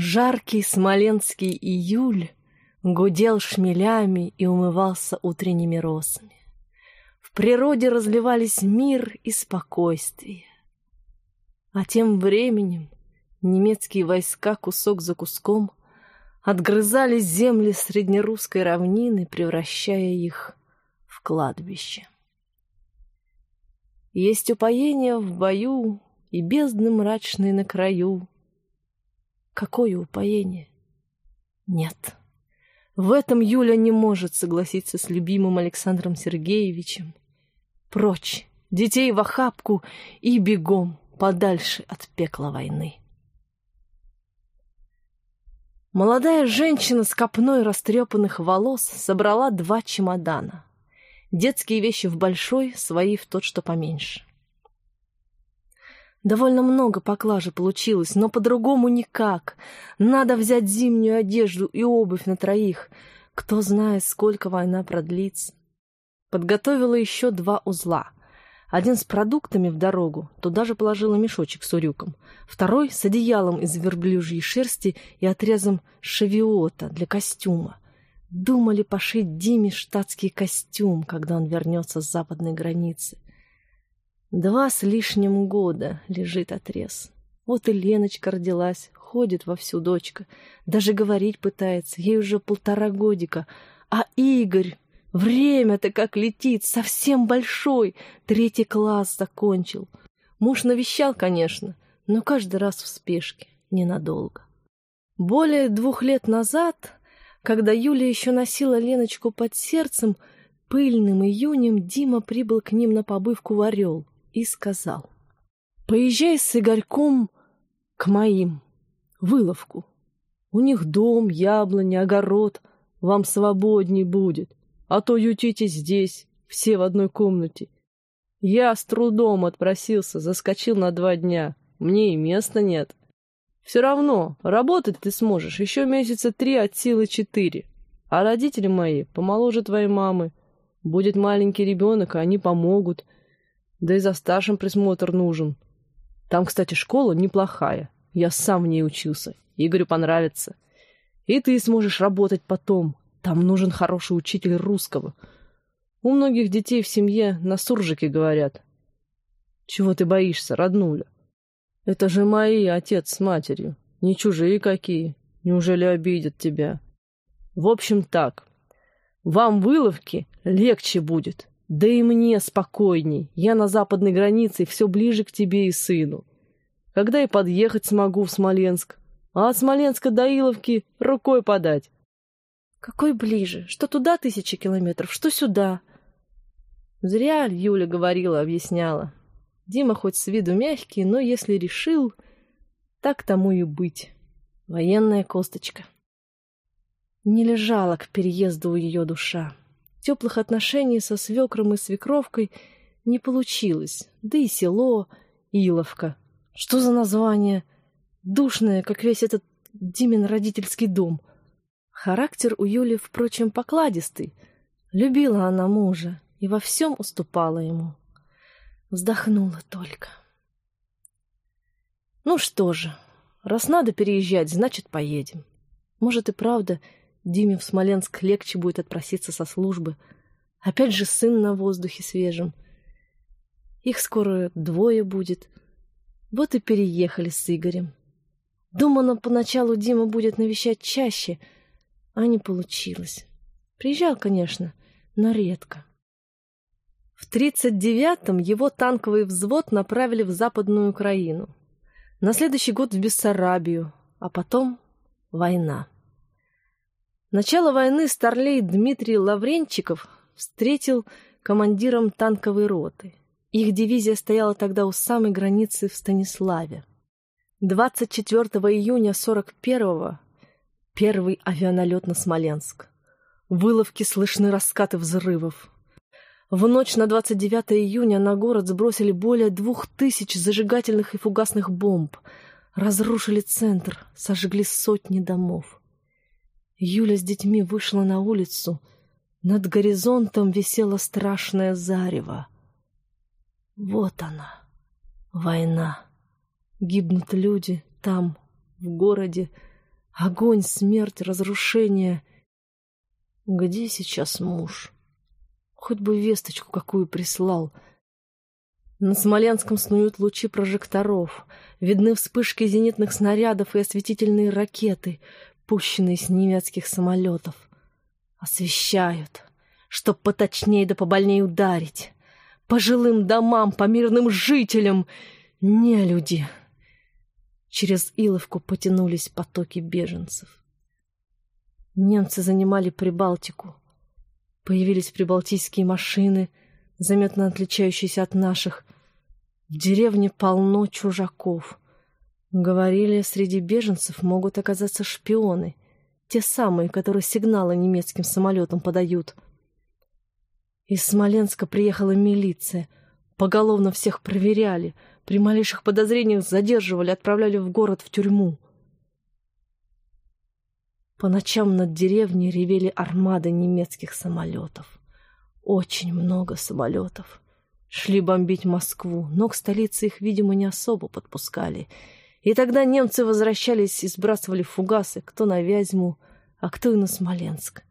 Жаркий смоленский июль гудел шмелями и умывался утренними росами. В природе разливались мир и спокойствие. А тем временем немецкие войска кусок за куском отгрызали земли среднерусской равнины, превращая их в кладбище. Есть упоение в бою и бездны мрачные на краю. Какое упоение? Нет. В этом Юля не может согласиться с любимым Александром Сергеевичем. Прочь, детей в охапку и бегом подальше от пекла войны. Молодая женщина с копной растрепанных волос собрала два чемодана. Детские вещи в большой, свои в тот, что поменьше. Довольно много поклажи получилось, но по-другому никак. Надо взять зимнюю одежду и обувь на троих. Кто знает, сколько война продлится. Подготовила еще два узла. Один с продуктами в дорогу, туда же положила мешочек с урюком. Второй с одеялом из верблюжьей шерсти и отрезом шевиота для костюма. Думали пошить Диме штатский костюм, когда он вернется с западной границы. Два с лишним года лежит отрез. Вот и Леночка родилась, ходит вовсю дочка. Даже говорить пытается, ей уже полтора годика. А Игорь, время-то как летит, совсем большой, третий класс закончил. Муж навещал, конечно, но каждый раз в спешке, ненадолго. Более двух лет назад, когда Юля еще носила Леночку под сердцем, пыльным июнем Дима прибыл к ним на побывку в Орел — и сказал. «Поезжай с Игорьком к моим, выловку. У них дом, яблони, огород, вам свободней будет, а то ютитесь здесь, все в одной комнате. Я с трудом отпросился, заскочил на два дня, мне и места нет. Все равно, работать ты сможешь еще месяца три от силы четыре. А родители мои помоложе твоей мамы. Будет маленький ребенок, а они помогут. Да и за старшим присмотр нужен. Там, кстати, школа неплохая. Я сам в ней учился. Игорю понравится. И ты сможешь работать потом. Там нужен хороший учитель русского. У многих детей в семье на суржике говорят. Чего ты боишься, роднуля? Это же мои отец с матерью. Не чужие какие. Неужели обидят тебя? В общем, так. Вам выловки легче будет. Да и мне спокойней. Я на западной границе, все ближе к тебе и сыну. Когда и подъехать смогу в Смоленск. А от Смоленска до Иловки рукой подать. Какой ближе? Что туда тысячи километров, что сюда? Зря Юля говорила, объясняла. Дима хоть с виду мягкий, но если решил, так тому и быть. Военная косточка. Не лежала к переезду у ее душа. Теплых отношений со свекром и свекровкой не получилось. Да и село Иловка. Что за название? Душное, как весь этот Димин родительский дом. Характер у Юли, впрочем, покладистый. Любила она мужа и во всем уступала ему. Вздохнула только. Ну что же, раз надо переезжать, значит, поедем. Может и правда, Диме в Смоленск легче будет отпроситься со службы. Опять же сын на воздухе свежем. Их скоро двое будет. Вот и переехали с Игорем. Думала, поначалу Дима будет навещать чаще, а не получилось. Приезжал, конечно, но редко. В 39-м его танковый взвод направили в Западную Украину. На следующий год в Бессарабию, а потом война. Начало войны старлей Дмитрий Лавренчиков встретил командиром танковой роты. Их дивизия стояла тогда у самой границы в Станиславе. 24 июня 41-го первый авианалет на Смоленск. Выловки слышны раскаты взрывов. В ночь на 29 июня на город сбросили более двух тысяч зажигательных и фугасных бомб. Разрушили центр, сожгли сотни домов. Юля с детьми вышла на улицу. Над горизонтом висело страшное зарево. Вот она, война. Гибнут люди там, в городе. Огонь, смерть, разрушение. Где сейчас муж? Хоть бы весточку какую прислал. На Смоленском снуют лучи прожекторов. Видны вспышки зенитных снарядов и осветительные ракеты, пущенные с немецких самолетов. Освещают, чтоб поточнее да побольнее ударить. По жилым домам, по мирным жителям. Не люди. Через Иловку потянулись потоки беженцев. Немцы занимали Прибалтику. Появились прибалтийские машины, заметно отличающиеся от наших. В деревне полно чужаков. Говорили, среди беженцев могут оказаться шпионы, те самые, которые сигналы немецким самолетам подают. Из Смоленска приехала милиция. Поголовно всех проверяли — при малейших подозрениях задерживали, отправляли в город, в тюрьму. По ночам над деревней ревели армады немецких самолетов. Очень много самолетов. Шли бомбить Москву, но к столице их, видимо, не особо подпускали. И тогда немцы возвращались и сбрасывали фугасы, кто на Вязьму, а кто и на Смоленск.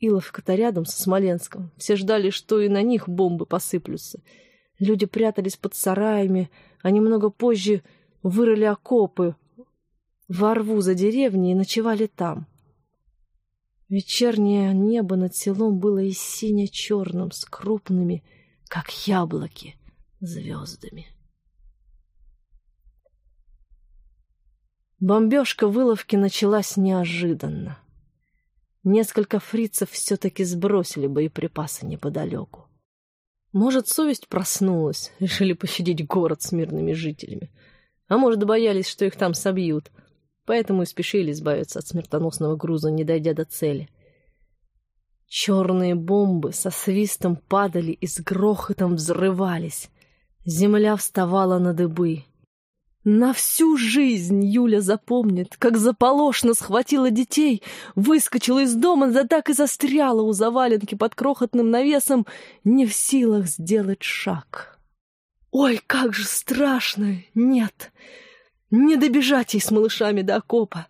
Иловка-то рядом со Смоленском. Все ждали, что и на них бомбы посыплются — Люди прятались под сараями, а немного позже вырыли окопы во рву за деревней и ночевали там. Вечернее небо над селом было и сине-черным, с крупными, как яблоки, звездами. Бомбежка выловки началась неожиданно. Несколько фрицев все-таки сбросили боеприпасы неподалеку. Может, совесть проснулась, решили пощадить город с мирными жителями. А может, боялись, что их там собьют. Поэтому и спешили избавиться от смертоносного груза, не дойдя до цели. Черные бомбы со свистом падали и с грохотом взрывались. Земля вставала на дыбы. На всю жизнь Юля запомнит, как заполошно схватила детей, выскочила из дома, да так и застряла у заваленки под крохотным навесом, не в силах сделать шаг. Ой, как же страшно! Нет, не добежать ей с малышами до окопа.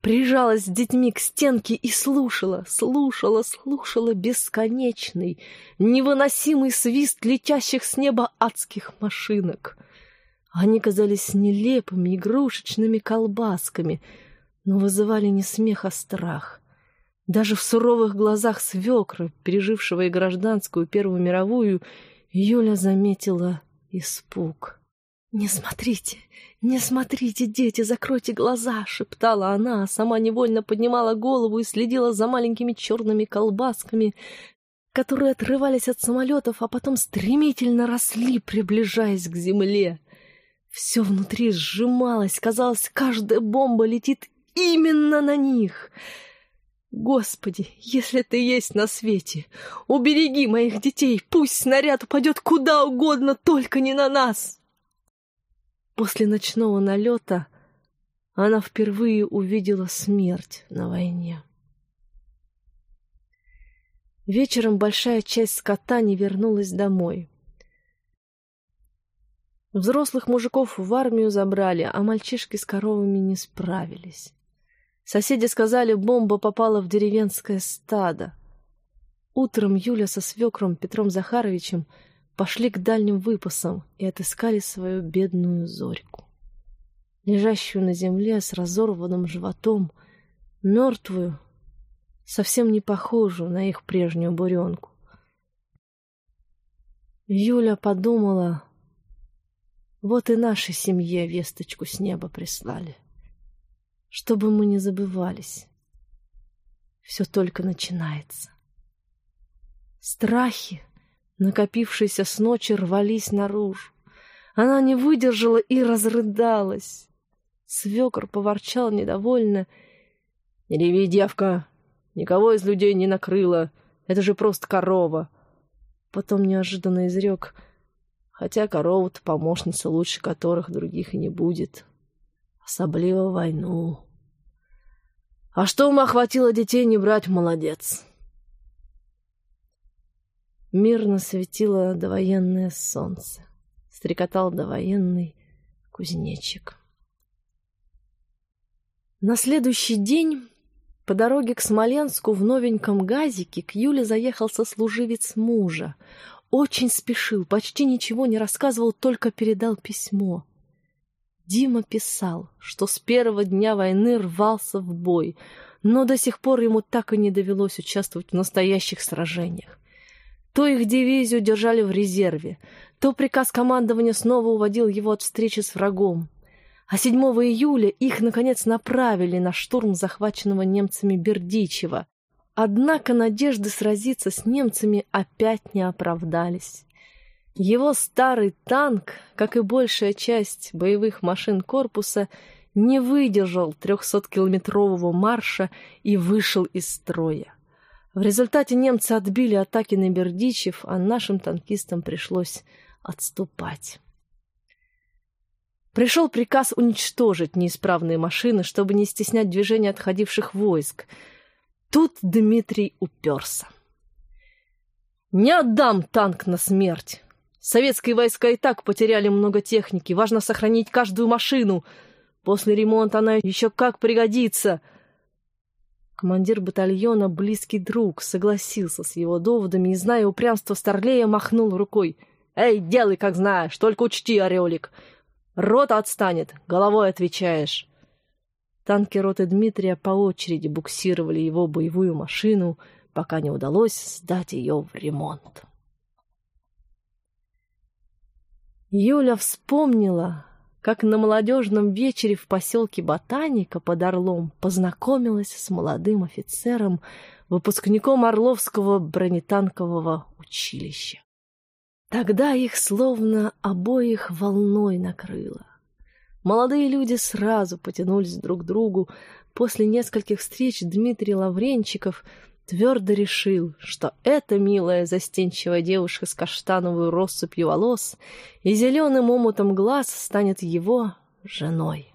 Прижалась с детьми к стенке и слушала, слушала, слушала бесконечный, невыносимый свист летящих с неба адских машинок — они казались нелепыми, игрушечными колбасками, но вызывали не смех, а страх. Даже в суровых глазах свекра, пережившего и гражданскую, и Первую мировую, Юля заметила испуг. «Не смотрите, не смотрите, дети, закройте глаза!» — шептала она, а сама невольно поднимала голову и следила за маленькими черными колбасками, которые отрывались от самолетов, а потом стремительно росли, приближаясь к земле. Все внутри сжималось, казалось, каждая бомба летит именно на них. Господи, если ты есть на свете, убереги моих детей, пусть снаряд упадет куда угодно, только не на нас. После ночного налета она впервые увидела смерть на войне. Вечером большая часть скота не вернулась домой. Взрослых мужиков в армию забрали, а мальчишки с коровами не справились. Соседи сказали, бомба попала в деревенское стадо. Утром Юля со свекром Петром Захаровичем пошли к дальним выпасам и отыскали свою бедную Зорьку. Лежащую на земле с разорванным животом, мертвую, совсем не похожую на их прежнюю буренку. Юля подумала, вот и нашей семье весточку с неба прислали. Чтобы мы не забывались. Все только начинается. Страхи, накопившиеся с ночи, рвались наружу. Она не выдержала и разрыдалась. Свекор поворчал недовольно. — Не реви, девка, никого из людей не накрыло. Это же просто корова. Потом неожиданно изрек — Хотя корова-то помощница лучше которых других и не будет. Особливо войну. А что ума хватило детей не брать, молодец. Мирно светило довоенное солнце. Стрекотал довоенный кузнечик. На следующий день по дороге к Смоленску в новеньком газике к Юле заехал сослуживец мужа. Очень спешил, почти ничего не рассказывал, только передал письмо. Дима писал, что с первого дня войны рвался в бой, но до сих пор ему так и не довелось участвовать в настоящих сражениях. То их дивизию держали в резерве, то приказ командования снова уводил его от встречи с врагом. А 7 июля их, наконец, направили на штурм захваченного немцами Бердичева. Однако надежды сразиться с немцами опять не оправдались. Его старый танк, как и большая часть боевых машин корпуса, не выдержал 300-километрового марша и вышел из строя. В результате немцы отбили атаки на Бердичев, а нашим танкистам пришлось отступать. Пришел приказ уничтожить неисправные машины, чтобы не стеснять движение отходивших войск. Тут Дмитрий уперся. «Не отдам танк на смерть! Советские войска и так потеряли много техники. Важно сохранить каждую машину. После ремонта она еще как пригодится!» Командир батальона, близкий друг, согласился с его доводами и, зная упрямство Старлея, махнул рукой. «Эй, делай, как знаешь, только учти, Орелик, Рота отстанет, головой отвечаешь. Танки роты Дмитрия по очереди буксировали его боевую машину, пока не удалось сдать ее в ремонт. Юля вспомнила, как на молодежном вечере в поселке Ботаника под Орлом познакомилась с молодым офицером, выпускником Орловского бронетанкового училища. Тогда их словно обоих волной накрыло. Молодые люди сразу потянулись друг к другу. После нескольких встреч Дмитрий Лавренчиков твердо решил, что эта милая застенчивая девушка с каштановой россыпью волос и зеленым омутом глаз станет его женой.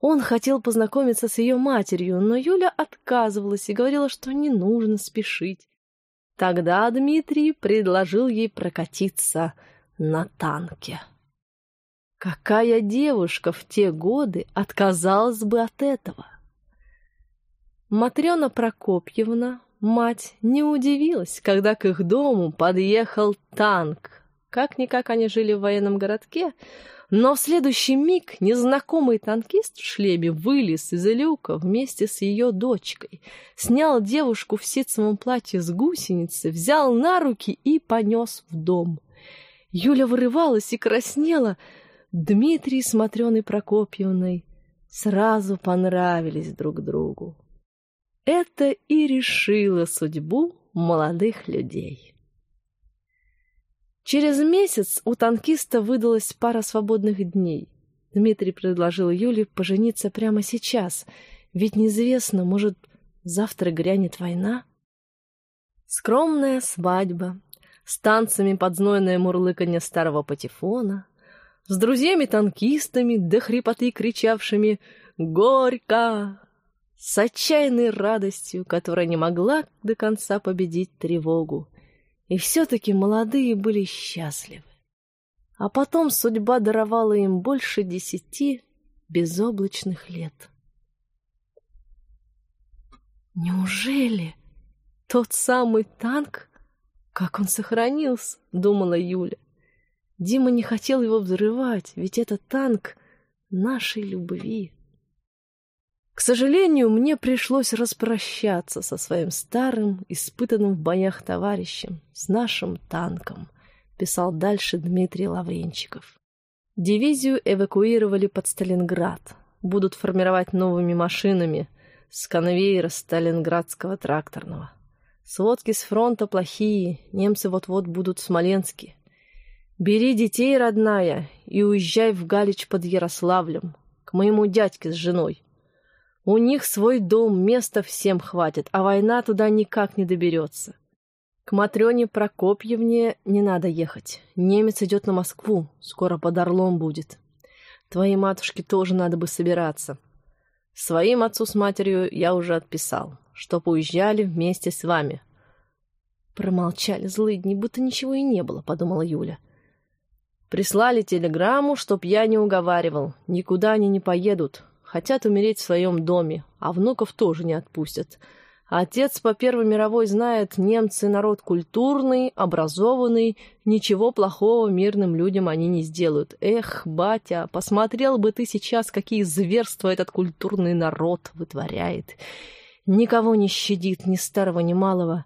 Он хотел познакомиться с ее матерью, но Юля отказывалась и говорила, что не нужно спешить. Тогда Дмитрий предложил ей прокатиться на танке. Какая девушка в те годы отказалась бы от этого? Матрена Прокопьевна, мать, не удивилась, когда к их дому подъехал танк. Как-никак они жили в военном городке, но в следующий миг незнакомый танкист в шлеме вылез из люка вместе с ее дочкой, снял девушку в ситцевом платье с гусеницы, взял на руки и понес в дом. Юля вырывалась и краснела. Дмитрий с Матрёной Прокопьевной сразу понравились друг другу. Это и решило судьбу молодых людей. Через месяц у танкиста выдалась пара свободных дней. Дмитрий предложил Юле пожениться прямо сейчас, ведь неизвестно, может, завтра грянет война. Скромная свадьба, с танцами под мурлыканье старого патефона, с друзьями-танкистами до хрипоты кричавшими «Горько!», с отчаянной радостью, которая не могла до конца победить тревогу. И все-таки молодые были счастливы. А потом судьба даровала им больше десяти безоблачных лет. Неужели тот самый танк? Как он сохранился, думала Юля. Дима не хотел его взрывать, ведь это танк нашей любви. К сожалению, мне пришлось распрощаться со своим старым, испытанным в боях товарищем, с нашим танком, писал дальше Дмитрий Лавренчиков. Дивизию эвакуировали под Сталинград. Будут формировать новыми машинами с конвейера Сталинградского тракторного. Сводки с фронта плохие, немцы вот-вот будут в Смоленске. Бери детей, родная, и уезжай в Галич под Ярославлем, к моему дядьке с женой. У них свой дом, места всем хватит, а война туда никак не доберется. К Матрёне Прокопьевне не надо ехать. Немец идет на Москву, скоро под Орлом будет. Твоей матушке тоже надо бы собираться. Своим отцу с матерью я уже отписал, чтоб уезжали вместе с вами. Промолчали злыдни, будто ничего и не было, подумала Юля. Прислали телеграмму, чтоб я не уговаривал. Никуда они не поедут, хотят умереть в своем доме, а внуков тоже не отпустят. Отец по Первой мировой знает, немцы народ культурный, образованный, ничего плохого мирным людям они не сделают. Эх, батя, посмотрел бы ты сейчас, какие зверства этот культурный народ вытворяет. Никого не щадит, ни старого, ни малого.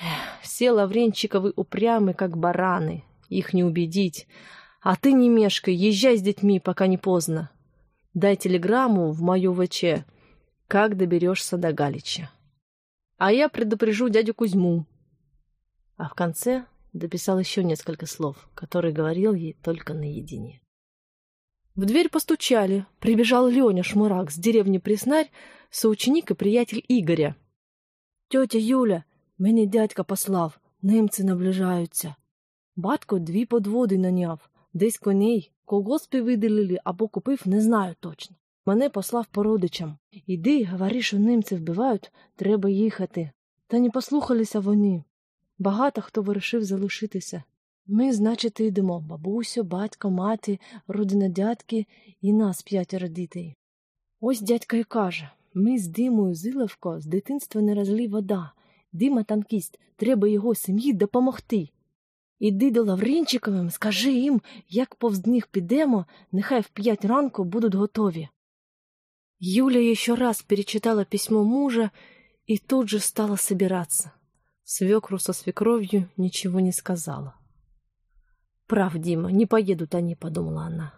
Эх, все Лавренчиковы упрямы, как бараны, их не убедить. А ты не мешкай, езжай с детьми, пока не поздно. Дай телеграмму в мою ВЧ, как доберешься до Галича а я предупрежу дядю Кузьму. А в конце дописал еще несколько слов, которые говорил ей только наедине. В дверь постучали. Прибежал Леня Шмурак с деревни Преснарь, соученик и приятель Игоря. Тетя Юля, мені дядька послав, немці наближаються. Батько дві подводи наняв, десь коней, колгоспи виділили або купив, не знаю точно. Мене послав по родичам. Іди, говори, що німці вбивають, треба їхати. Та не послухалися вони. Багато хто вирішив залишитися. Ми, значить, йдемо бабусю, батько, мати, родина дядьки і нас п'ятеро дітей. Ось дядька й каже ми з Димою Зилевко з дитинства не розлі вода. Дима танкіст, треба його сім'ї допомогти. Іди до Лаврінчиковим, скажи їм, як повз них підемо, нехай в п'ять ранку будуть готові. Юля еще раз перечитала письмо мужа и тут же стала собираться. Свекру со свекровью ничего не сказала. «Прав, Дима, не поедут они», — подумала она.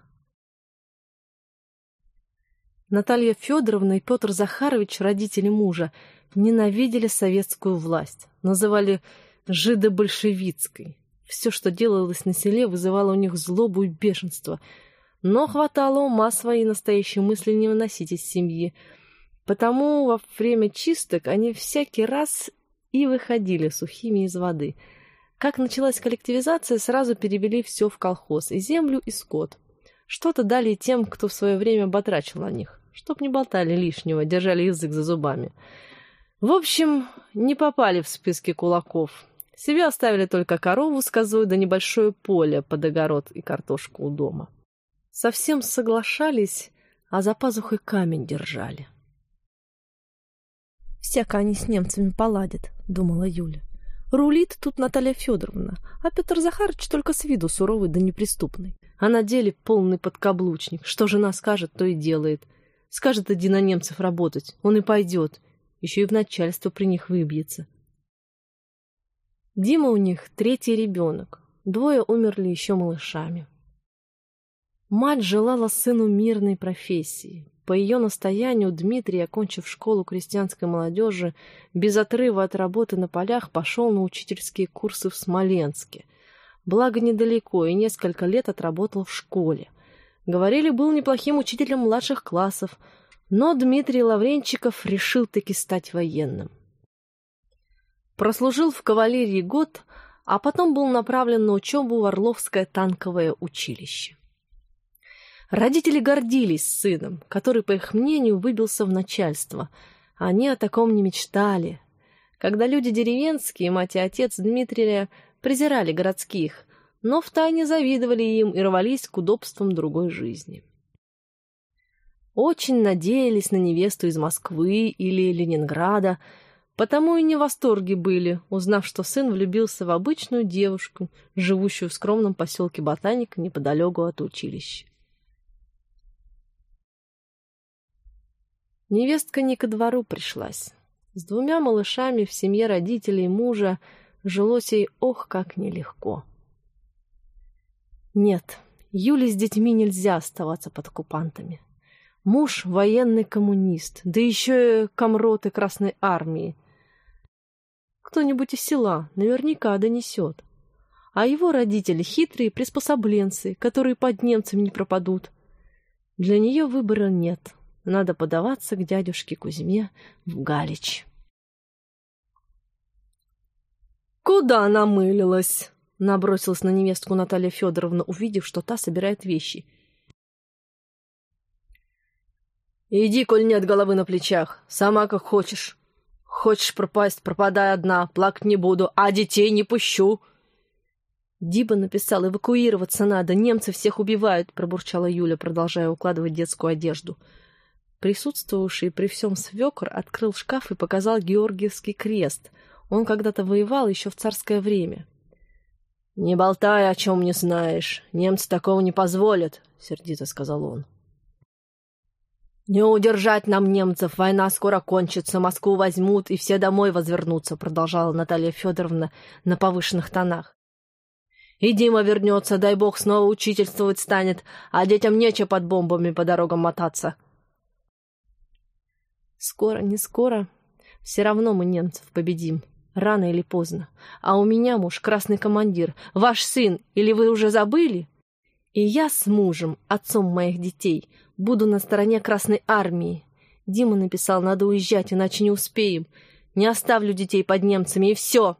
Наталья Федоровна и Петр Захарович, родители мужа, ненавидели советскую власть, называли жидобольшевицкой. все, что делалось на селе, вызывало у них злобу и бешенство — но хватало ума свои настоящие мысли не выносить из семьи. Потому во время чисток они всякий раз и выходили сухими из воды. Как началась коллективизация, сразу перевели все в колхоз, и землю, и скот. Что-то дали тем, кто в свое время батрачил на них, чтоб не болтали лишнего, держали язык за зубами. В общем, не попали в списки кулаков. Себе оставили только корову с козой да небольшое поле под огород и картошку у дома. Совсем соглашались, а за пазухой камень держали. «Всяко они с немцами поладят», — думала Юля. «Рулит тут Наталья Федоровна, а Петр Захарович только с виду суровый да неприступный. А на деле полный подкаблучник. Что жена скажет, то и делает. Скажет, иди на немцев работать, он и пойдет. Еще и в начальство при них выбьется. Дима у них третий ребенок. Двое умерли еще малышами. Мать желала сыну мирной профессии. По ее настоянию Дмитрий, окончив школу крестьянской молодежи, без отрыва от работы на полях пошел на учительские курсы в Смоленске. Благо недалеко и несколько лет отработал в школе. Говорили, был неплохим учителем младших классов, но Дмитрий Лавренчиков решил таки стать военным. Прослужил в кавалерии год, а потом был направлен на учебу в Орловское танковое училище. Родители гордились сыном, который, по их мнению, выбился в начальство. Они о таком не мечтали. Когда люди деревенские, мать и отец Дмитрия, презирали городских, но втайне завидовали им и рвались к удобствам другой жизни. Очень надеялись на невесту из Москвы или Ленинграда, потому и не в восторге были, узнав, что сын влюбился в обычную девушку, живущую в скромном поселке Ботаника неподалеку от училища. Невестка не ко двору пришлась. С двумя малышами в семье родителей мужа жилось ей ох, как нелегко. Нет, Юле с детьми нельзя оставаться под оккупантами. Муж — военный коммунист, да еще и комроты Красной Армии. Кто-нибудь из села наверняка донесет. А его родители — хитрые приспособленцы, которые под немцами не пропадут. Для нее выбора нет. Надо подаваться к дядюшке Кузьме в Галич. «Куда намылилась?» — набросилась на невестку Наталья Федоровна, увидев, что та собирает вещи. «Иди, коль нет головы на плечах, сама как хочешь. Хочешь пропасть, пропадай одна, плакать не буду, а детей не пущу». «Диба написал, эвакуироваться надо, немцы всех убивают», — пробурчала Юля, продолжая укладывать детскую одежду. — Присутствовавший при всем свекор открыл шкаф и показал Георгиевский крест. Он когда-то воевал еще в царское время. «Не болтай, о чем не знаешь. Немцы такого не позволят», — сердито сказал он. «Не удержать нам немцев, война скоро кончится, Москву возьмут, и все домой возвернутся», — продолжала Наталья Федоровна на повышенных тонах. «И Дима вернется, дай бог, снова учительствовать станет, а детям нечего под бомбами по дорогам мотаться». «Скоро, не скоро, все равно мы немцев победим, рано или поздно. А у меня муж красный командир, ваш сын, или вы уже забыли?» И я с мужем, отцом моих детей, буду на стороне Красной Армии. Дима написал, надо уезжать, иначе не успеем. Не оставлю детей под немцами, и все.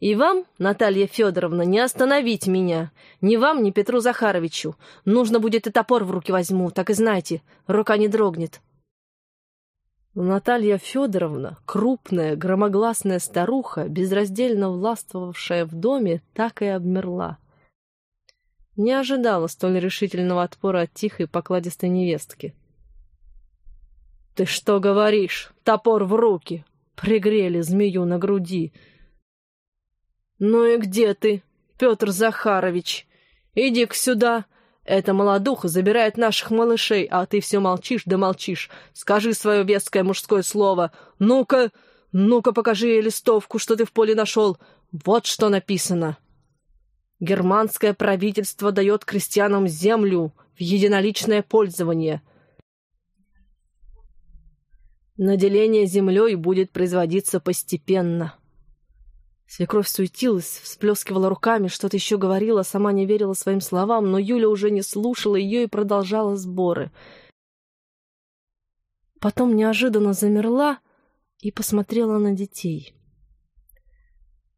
И вам, Наталья Федоровна, не остановить меня. Ни вам, ни Петру Захаровичу. Нужно будет и топор в руки возьму, так и знайте, рука не дрогнет. Наталья Федоровна, крупная, громогласная старуха, безраздельно властвовавшая в доме, так и обмерла. Не ожидала столь решительного отпора от тихой покладистой невестки. «Ты что говоришь? Топор в руки!» Пригрели змею на груди. «Ну и где ты, Петр Захарович? Иди-ка сюда!» Эта молодуха забирает наших малышей, а ты все молчишь да молчишь. Скажи свое веское мужское слово. Ну-ка, ну-ка покажи ей листовку, что ты в поле нашел. Вот что написано. Германское правительство дает крестьянам землю в единоличное пользование. Наделение землей будет производиться постепенно. Свекровь суетилась, всплескивала руками, что-то еще говорила, сама не верила своим словам, но Юля уже не слушала ее и продолжала сборы. Потом неожиданно замерла и посмотрела на детей.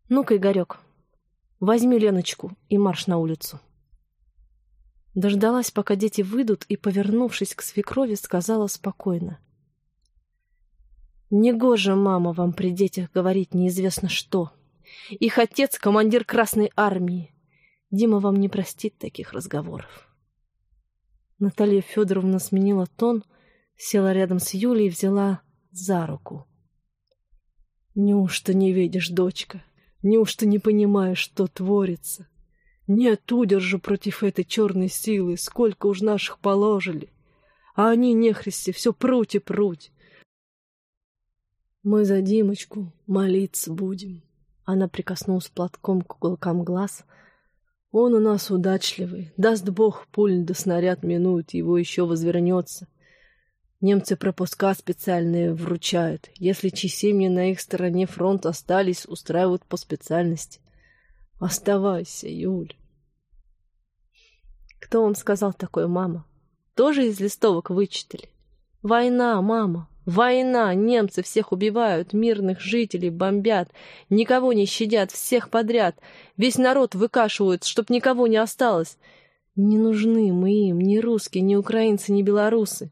«Ну-ка, Игорек, Возьми Леночку и марш на улицу. Дождалась, пока дети выйдут, и, повернувшись к свекрови, сказала спокойно. «Негоже, мама, вам при детях говорить неизвестно что. Их отец — командир Красной Армии. Дима вам не простит таких разговоров». Наталья Федоровна сменила тон, села рядом с Юлей и взяла за руку. «Неужто не видишь, дочка? Неужто не понимаешь, что творится? Нет удержу против этой черной силы, сколько уж наших положили. А они, нехристи, все пруть и пруть. Мы за Димочку молиться будем. Она прикоснулась платком к уголкам глаз. Он у нас удачливый. Даст Бог, пуль да снаряд минует, его еще возвернется. Немцы пропуска специальные вручают. Если чьи семьи на их стороне фронта остались, устраивают по специальности. Оставайся, Юль. Кто вам сказал такое, мама? Тоже из листовок вычитали? Война, мама, война! Немцы всех убивают, мирных жителей бомбят, никого не щадят, всех подряд. Весь народ выкашивают, чтоб никого не осталось. Не нужны мы им ни русские, ни украинцы, ни белорусы.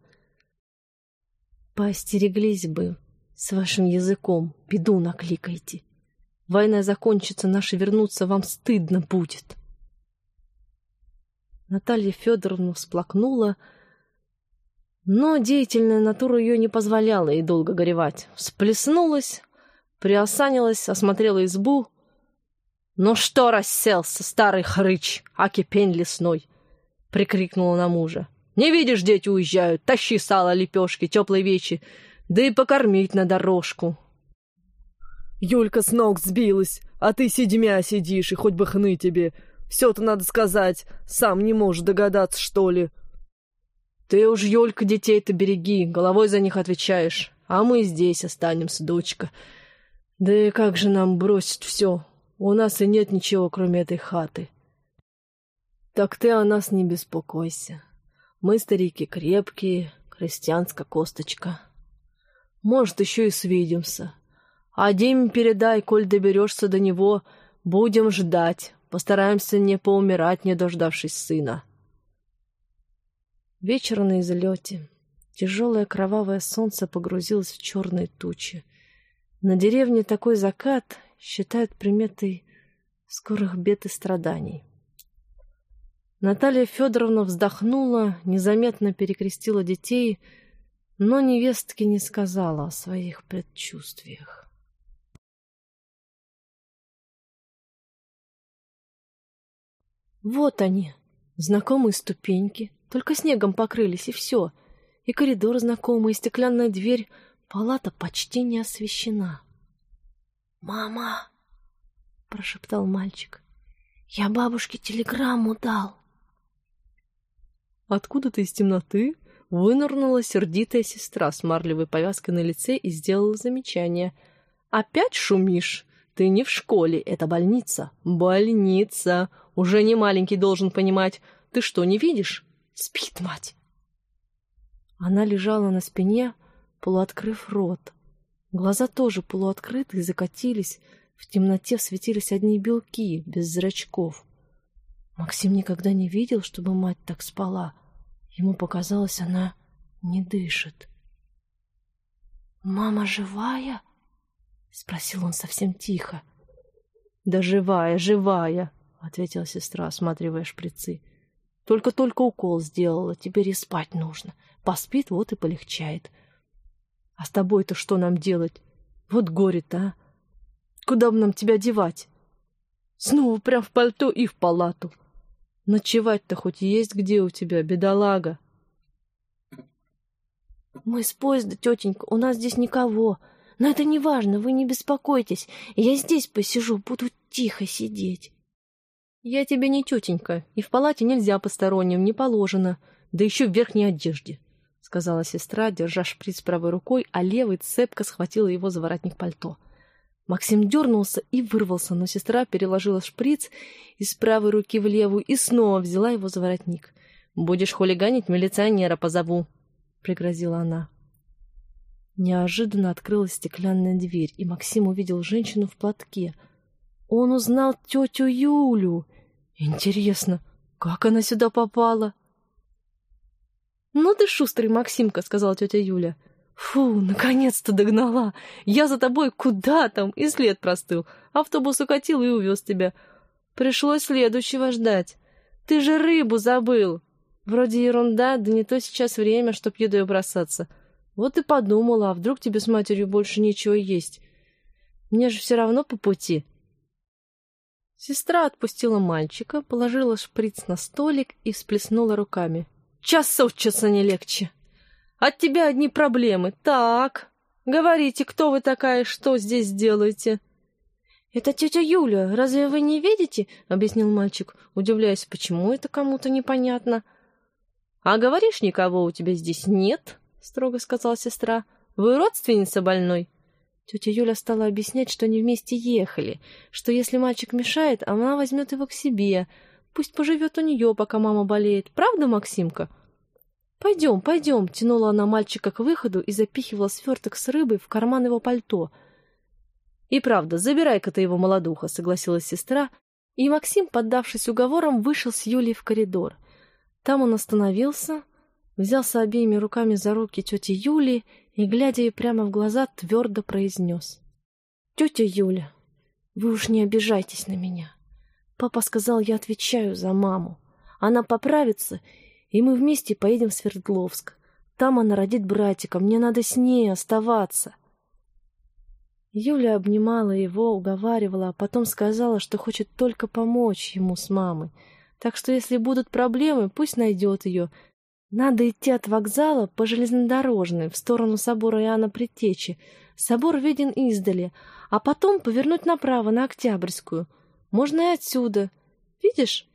Поостереглись бы с вашим языком, беду накликайте. Война закончится, наши вернуться, вам стыдно будет. Наталья Федоровна всплакнула, но деятельная натура ее не позволяла ей долго горевать. Всплеснулась, приосанилась, осмотрела избу. «Ну что расселся, старый хрыч, аки пень лесной!» — прикрикнула на мужа. Не видишь, дети уезжают, тащи сало, лепешки, теплые вещи, да и покормить на дорожку. Юлька с ног сбилась, а ты седьмя сидишь, и хоть бы хны тебе. Все-то надо сказать, сам не можешь догадаться, что ли. Ты уж, Юлька, детей-то береги, головой за них отвечаешь, а мы здесь останемся, дочка. Да и как же нам бросить все? У нас и нет ничего, кроме этой хаты. Так ты о нас не беспокойся. Мы, старики, крепкие, крестьянская косточка. Может, еще и свидимся. А Диме передай, коль доберешься до него, будем ждать. Постараемся не поумирать, не дождавшись сына. Вечер на излете. Тяжелое кровавое солнце погрузилось в черные тучи. На деревне такой закат считают приметой скорых бед и страданий. Наталья Федоровна вздохнула, незаметно перекрестила детей, но невестке не сказала о своих предчувствиях. Вот они, знакомые ступеньки, только снегом покрылись, и все. И коридор знакомый, и стеклянная дверь. Палата почти не освещена. «Мама!» — прошептал мальчик. «Я бабушке телеграмму дал». Откуда-то из темноты вынырнула сердитая сестра с марлевой повязкой на лице и сделала замечание. «Опять шумишь? Ты не в школе, это больница». «Больница! Уже не маленький должен понимать. Ты что, не видишь?» «Спит, мать!» Она лежала на спине, полуоткрыв рот. Глаза тоже полуоткрыты и закатились, в темноте светились одни белки, без зрачков. Максим никогда не видел, чтобы мать так спала — Ему показалось, она не дышит. «Мама живая?» — спросил он совсем тихо. «Да живая, живая!» — ответила сестра, осматривая шприцы. «Только-только укол сделала, теперь и спать нужно. Поспит, вот и полегчает. А с тобой-то что нам делать? Вот горе-то, а! Куда бы нам тебя девать? Снова прям в пальто и в палату. Ночевать-то хоть есть где у тебя, бедолага? Мы с поезда, тетенька, у нас здесь никого. Но это не важно, вы не беспокойтесь. Я здесь посижу, буду тихо сидеть. Я тебе не тетенька, и в палате нельзя посторонним, не положено, да еще в верхней одежде, — сказала сестра, держа шприц правой рукой, а левой цепко схватила его за воротник пальто. — Максим дернулся и вырвался, но сестра переложила шприц из правой руки в левую и снова взяла его за воротник. «Будешь хулиганить, милиционера позову», — пригрозила она. Неожиданно открылась стеклянная дверь, и Максим увидел женщину в платке. Он узнал тетю Юлю. Интересно, как она сюда попала? «Ну ты шустрый, Максимка», — сказала тетя Юля. Фу, наконец-то догнала. Я за тобой куда там? И след простыл. Автобус укатил и увез тебя. Пришлось следующего ждать. Ты же рыбу забыл. Вроде ерунда, да не то сейчас время, чтоб едой бросаться. Вот и подумала, а вдруг тебе с матерью больше нечего есть. Мне же все равно по пути. Сестра отпустила мальчика, положила шприц на столик и всплеснула руками. Час от часа не легче. От тебя одни проблемы. Так, говорите, кто вы такая, что здесь делаете?» «Это тетя Юля, разве вы не видите?» — объяснил мальчик, удивляясь, почему это кому-то непонятно. «А говоришь, никого у тебя здесь нет?» — строго сказала сестра. «Вы родственница больной?» Тетя Юля стала объяснять, что они вместе ехали, что если мальчик мешает, она возьмет его к себе. Пусть поживет у нее, пока мама болеет. Правда, Максимка?» «Пойдем, пойдем!» — тянула она мальчика к выходу и запихивала сверток с рыбой в карман его пальто. «И правда, забирай-ка ты его, молодуха!» — согласилась сестра, и Максим, поддавшись уговорам, вышел с Юлей в коридор. Там он остановился, взялся обеими руками за руки тети Юли и, глядя ей прямо в глаза, твердо произнес. «Тетя Юля, вы уж не обижайтесь на меня. Папа сказал, я отвечаю за маму. Она поправится, и мы вместе поедем в Свердловск. Там она родит братика, мне надо с ней оставаться. Юля обнимала его, уговаривала, а потом сказала, что хочет только помочь ему с мамой. Так что если будут проблемы, пусть найдет ее. Надо идти от вокзала по железнодорожной в сторону собора Иоанна Предтечи. Собор виден издали, а потом повернуть направо на Октябрьскую. Можно и отсюда. Видишь?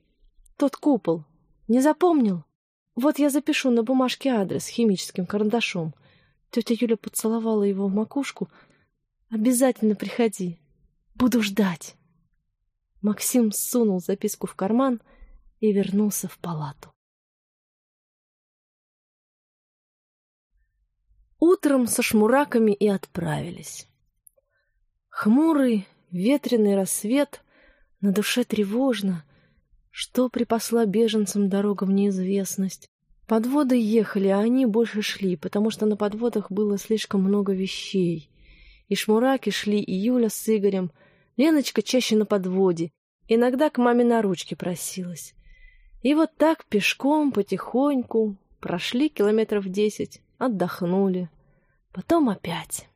Тот купол. Не запомнил? Вот я запишу на бумажке адрес химическим карандашом. Тетя Юля поцеловала его в макушку. Обязательно приходи. Буду ждать. Максим сунул записку в карман и вернулся в палату. Утром со шмураками и отправились. Хмурый, ветреный рассвет, на душе тревожно, что припасла беженцам дорога в неизвестность? Подводы ехали, а они больше шли, потому что на подводах было слишком много вещей. И шмураки шли, и Юля с Игорем. Леночка чаще на подводе. Иногда к маме на ручке просилась. И вот так пешком, потихоньку, прошли километров десять отдохнули. Потом опять.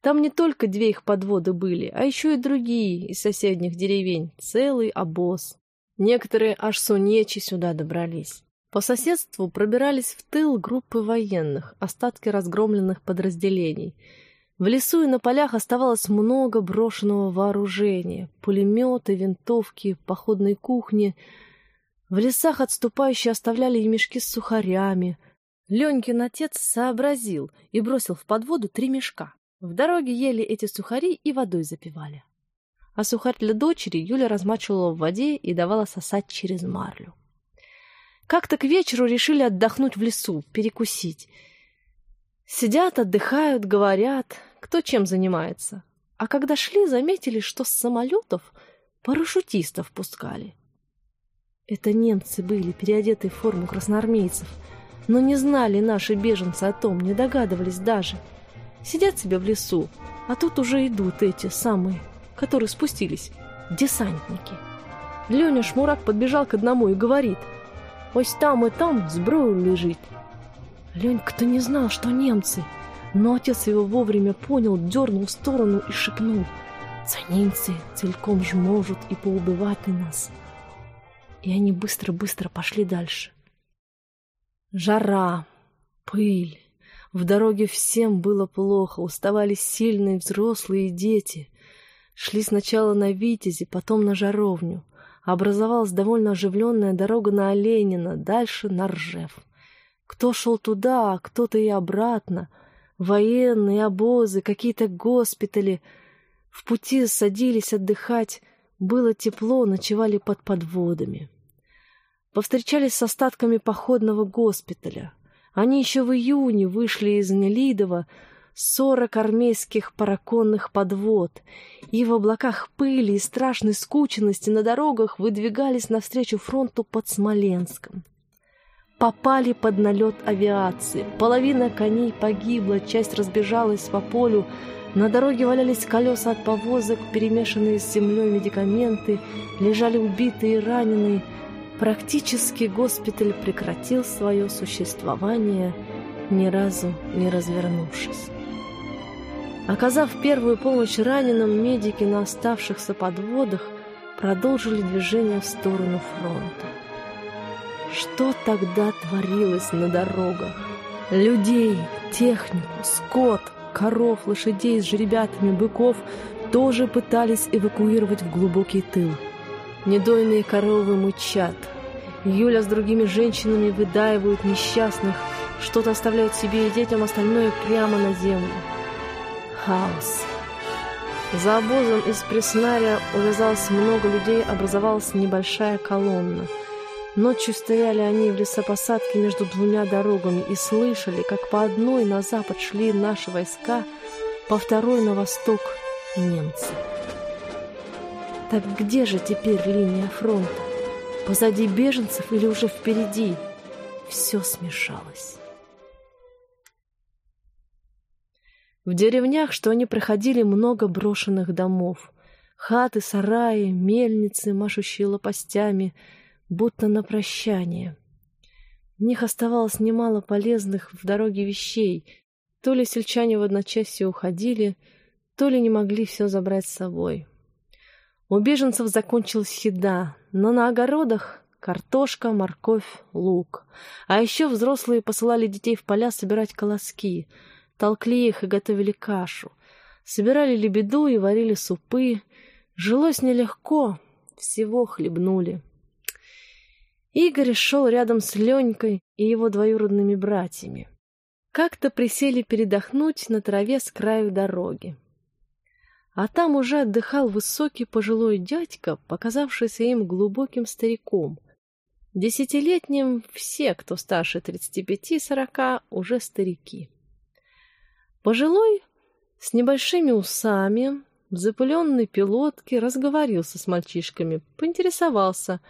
Там не только две их подводы были, а еще и другие из соседних деревень, целый обоз. Некоторые аж с Унечи сюда добрались. По соседству пробирались в тыл группы военных, остатки разгромленных подразделений. В лесу и на полях оставалось много брошенного вооружения, пулеметы, винтовки, походной кухни. В лесах отступающие оставляли и мешки с сухарями. Ленькин отец сообразил и бросил в подводу три мешка. В дороге ели эти сухари и водой запивали. А сухарь для дочери Юля размачивала в воде и давала сосать через марлю. Как-то к вечеру решили отдохнуть в лесу, перекусить. Сидят, отдыхают, говорят, кто чем занимается. А когда шли, заметили, что с самолетов парашютистов пускали. Это немцы были, переодетые в форму красноармейцев. Но не знали наши беженцы о том, не догадывались даже. Сидят себе в лесу, а тут уже идут эти самые, которые спустились, десантники. Леня Шмурак подбежал к одному и говорит — Ось там и там зброю лежит. Ленька-то не знал, что немцы, но отец его вовремя понял, дернул в сторону и шепнул. «За немцы целиком ж можут и поубивать нас». И они быстро-быстро пошли дальше. Жара, пыль. В дороге всем было плохо, уставали сильные взрослые и дети. Шли сначала на Витязи, потом на Жаровню образовалась довольно оживленная дорога на Оленина, дальше на Ржев. Кто шел туда, кто-то и обратно. Военные обозы, какие-то госпитали. В пути садились отдыхать. Было тепло, ночевали под подводами. Повстречались с остатками походного госпиталя. Они еще в июне вышли из Нелидова, сорок армейских параконных подвод, и в облаках пыли и страшной скученности на дорогах выдвигались навстречу фронту под Смоленском. Попали под налет авиации, половина коней погибла, часть разбежалась по полю, на дороге валялись колеса от повозок, перемешанные с землей медикаменты, лежали убитые и раненые. Практически госпиталь прекратил свое существование, ни разу не развернувшись. Оказав первую помощь раненым, медики на оставшихся подводах продолжили движение в сторону фронта. Что тогда творилось на дорогах? Людей, технику, скот, коров, лошадей с жеребятами, быков тоже пытались эвакуировать в глубокий тыл. Недойные коровы мычат. Юля с другими женщинами выдаивают несчастных, что-то оставляют себе и детям, остальное прямо на землю хаос. За обозом из Преснария увязалось много людей, образовалась небольшая колонна. Ночью стояли они в лесопосадке между двумя дорогами и слышали, как по одной на запад шли наши войска, по второй на восток немцы. Так где же теперь линия фронта? Позади беженцев или уже впереди? Все смешалось. В деревнях, что они проходили, много брошенных домов. Хаты, сараи, мельницы, машущие лопастями, будто на прощание. В них оставалось немало полезных в дороге вещей. То ли сельчане в одночасье уходили, то ли не могли все забрать с собой. У беженцев закончилась еда, но на огородах картошка, морковь, лук. А еще взрослые посылали детей в поля собирать колоски — Толкли их и готовили кашу. Собирали лебеду и варили супы. Жилось нелегко, всего хлебнули. Игорь шел рядом с Ленькой и его двоюродными братьями. Как-то присели передохнуть на траве с краю дороги. А там уже отдыхал высокий пожилой дядька, показавшийся им глубоким стариком. Десятилетним все, кто старше тридцати пяти-сорока, уже старики. Пожилой, с небольшими усами, в запыленной пилотке, разговорился с мальчишками, поинтересовался,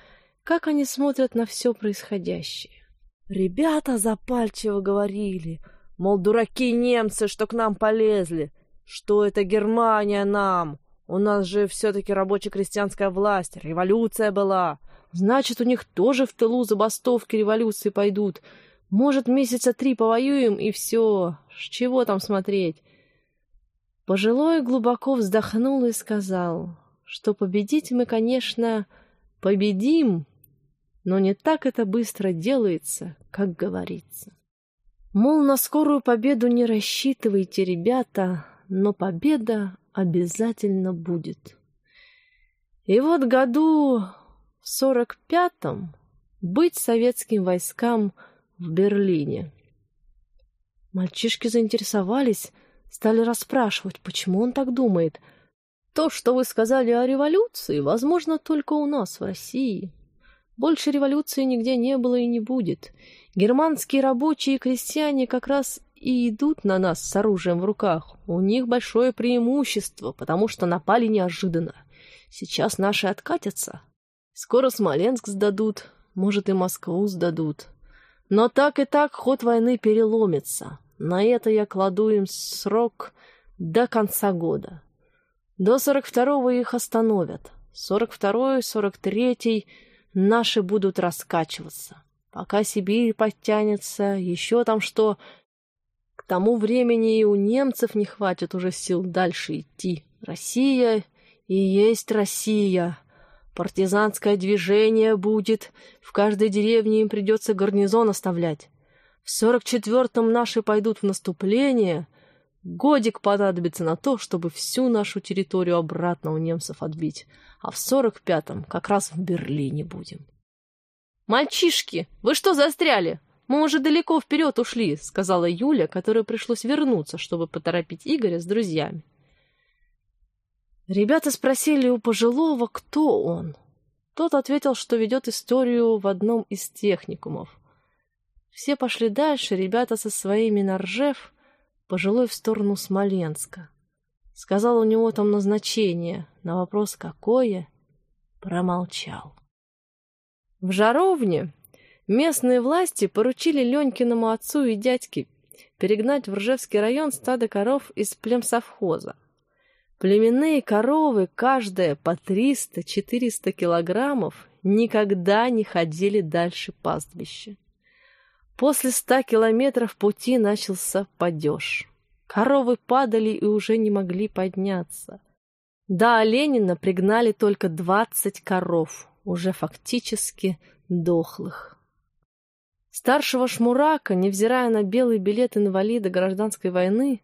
как они смотрят на все происходящее. Ребята запальчиво говорили, мол, дураки немцы, что к нам полезли, что это Германия нам, у нас же все-таки рабоче-крестьянская власть, революция была, значит, у них тоже в тылу забастовки революции пойдут, Может, месяца три повоюем, и все. Чего там смотреть? Пожилой глубоко вздохнул и сказал, что победить мы, конечно, победим, но не так это быстро делается, как говорится. Мол, на скорую победу не рассчитывайте, ребята, но победа обязательно будет. И вот году в сорок пятом быть советским войскам в Берлине. Мальчишки заинтересовались, стали расспрашивать, почему он так думает. То, что вы сказали о революции, возможно, только у нас, в России. Больше революции нигде не было и не будет. Германские рабочие и крестьяне как раз и идут на нас с оружием в руках. У них большое преимущество, потому что напали неожиданно. Сейчас наши откатятся. Скоро Смоленск сдадут, может, и Москву сдадут. Но так и так ход войны переломится. На это я кладу им срок до конца года. До сорок второго их остановят. Сорок второй, сорок третий наши будут раскачиваться. Пока Сибирь подтянется, еще там что... К тому времени и у немцев не хватит уже сил дальше идти. Россия и есть Россия. Партизанское движение будет. В каждой деревне им придется гарнизон оставлять. В сорок четвертом наши пойдут в наступление. Годик понадобится на то, чтобы всю нашу территорию обратно у немцев отбить а в сорок пятом как раз в Берлине будем. «Мальчишки, вы что застряли? Мы уже далеко вперед ушли», — сказала Юля, которой пришлось вернуться, чтобы поторопить Игоря с друзьями. Ребята спросили у пожилого, кто он. Тот ответил, что ведет историю в одном из техникумов. Все пошли дальше, ребята со своими на Ржев, пожилой в сторону Смоленска. Сказал у него там назначение, на вопрос «какое?» промолчал. В Жаровне местные власти поручили Ленькиному отцу и дядьке перегнать в Ржевский район стадо коров из племсовхоза. Племенные коровы, каждая по 300-400 килограммов, никогда не ходили дальше пастбища. После ста километров пути начался падеж. Коровы падали и уже не могли подняться. До Оленина пригнали только двадцать коров, уже фактически дохлых. Старшего Шмурака, невзирая на белый билет инвалида гражданской войны,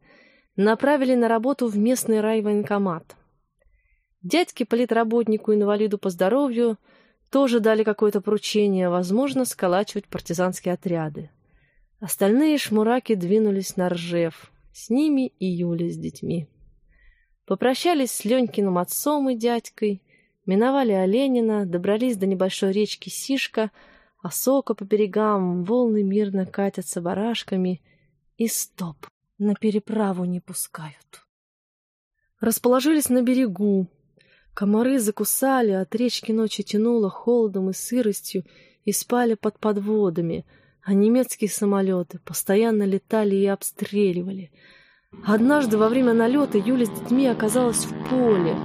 направили на работу в местный райвоенкомат. Дядьке политработнику-инвалиду по здоровью тоже дали какое-то поручение, возможно, сколачивать партизанские отряды. Остальные шмураки двинулись на Ржев, с ними и Юля с детьми. Попрощались с Ленькиным отцом и дядькой, миновали Оленина, добрались до небольшой речки Сишка, а сока по берегам, волны мирно катятся барашками, и стоп, на переправу не пускают. Расположились на берегу. Комары закусали, от речки ночи тянуло холодом и сыростью, и спали под подводами — а немецкие самолеты постоянно летали и обстреливали. Однажды во время налета Юля с детьми оказалась в поле.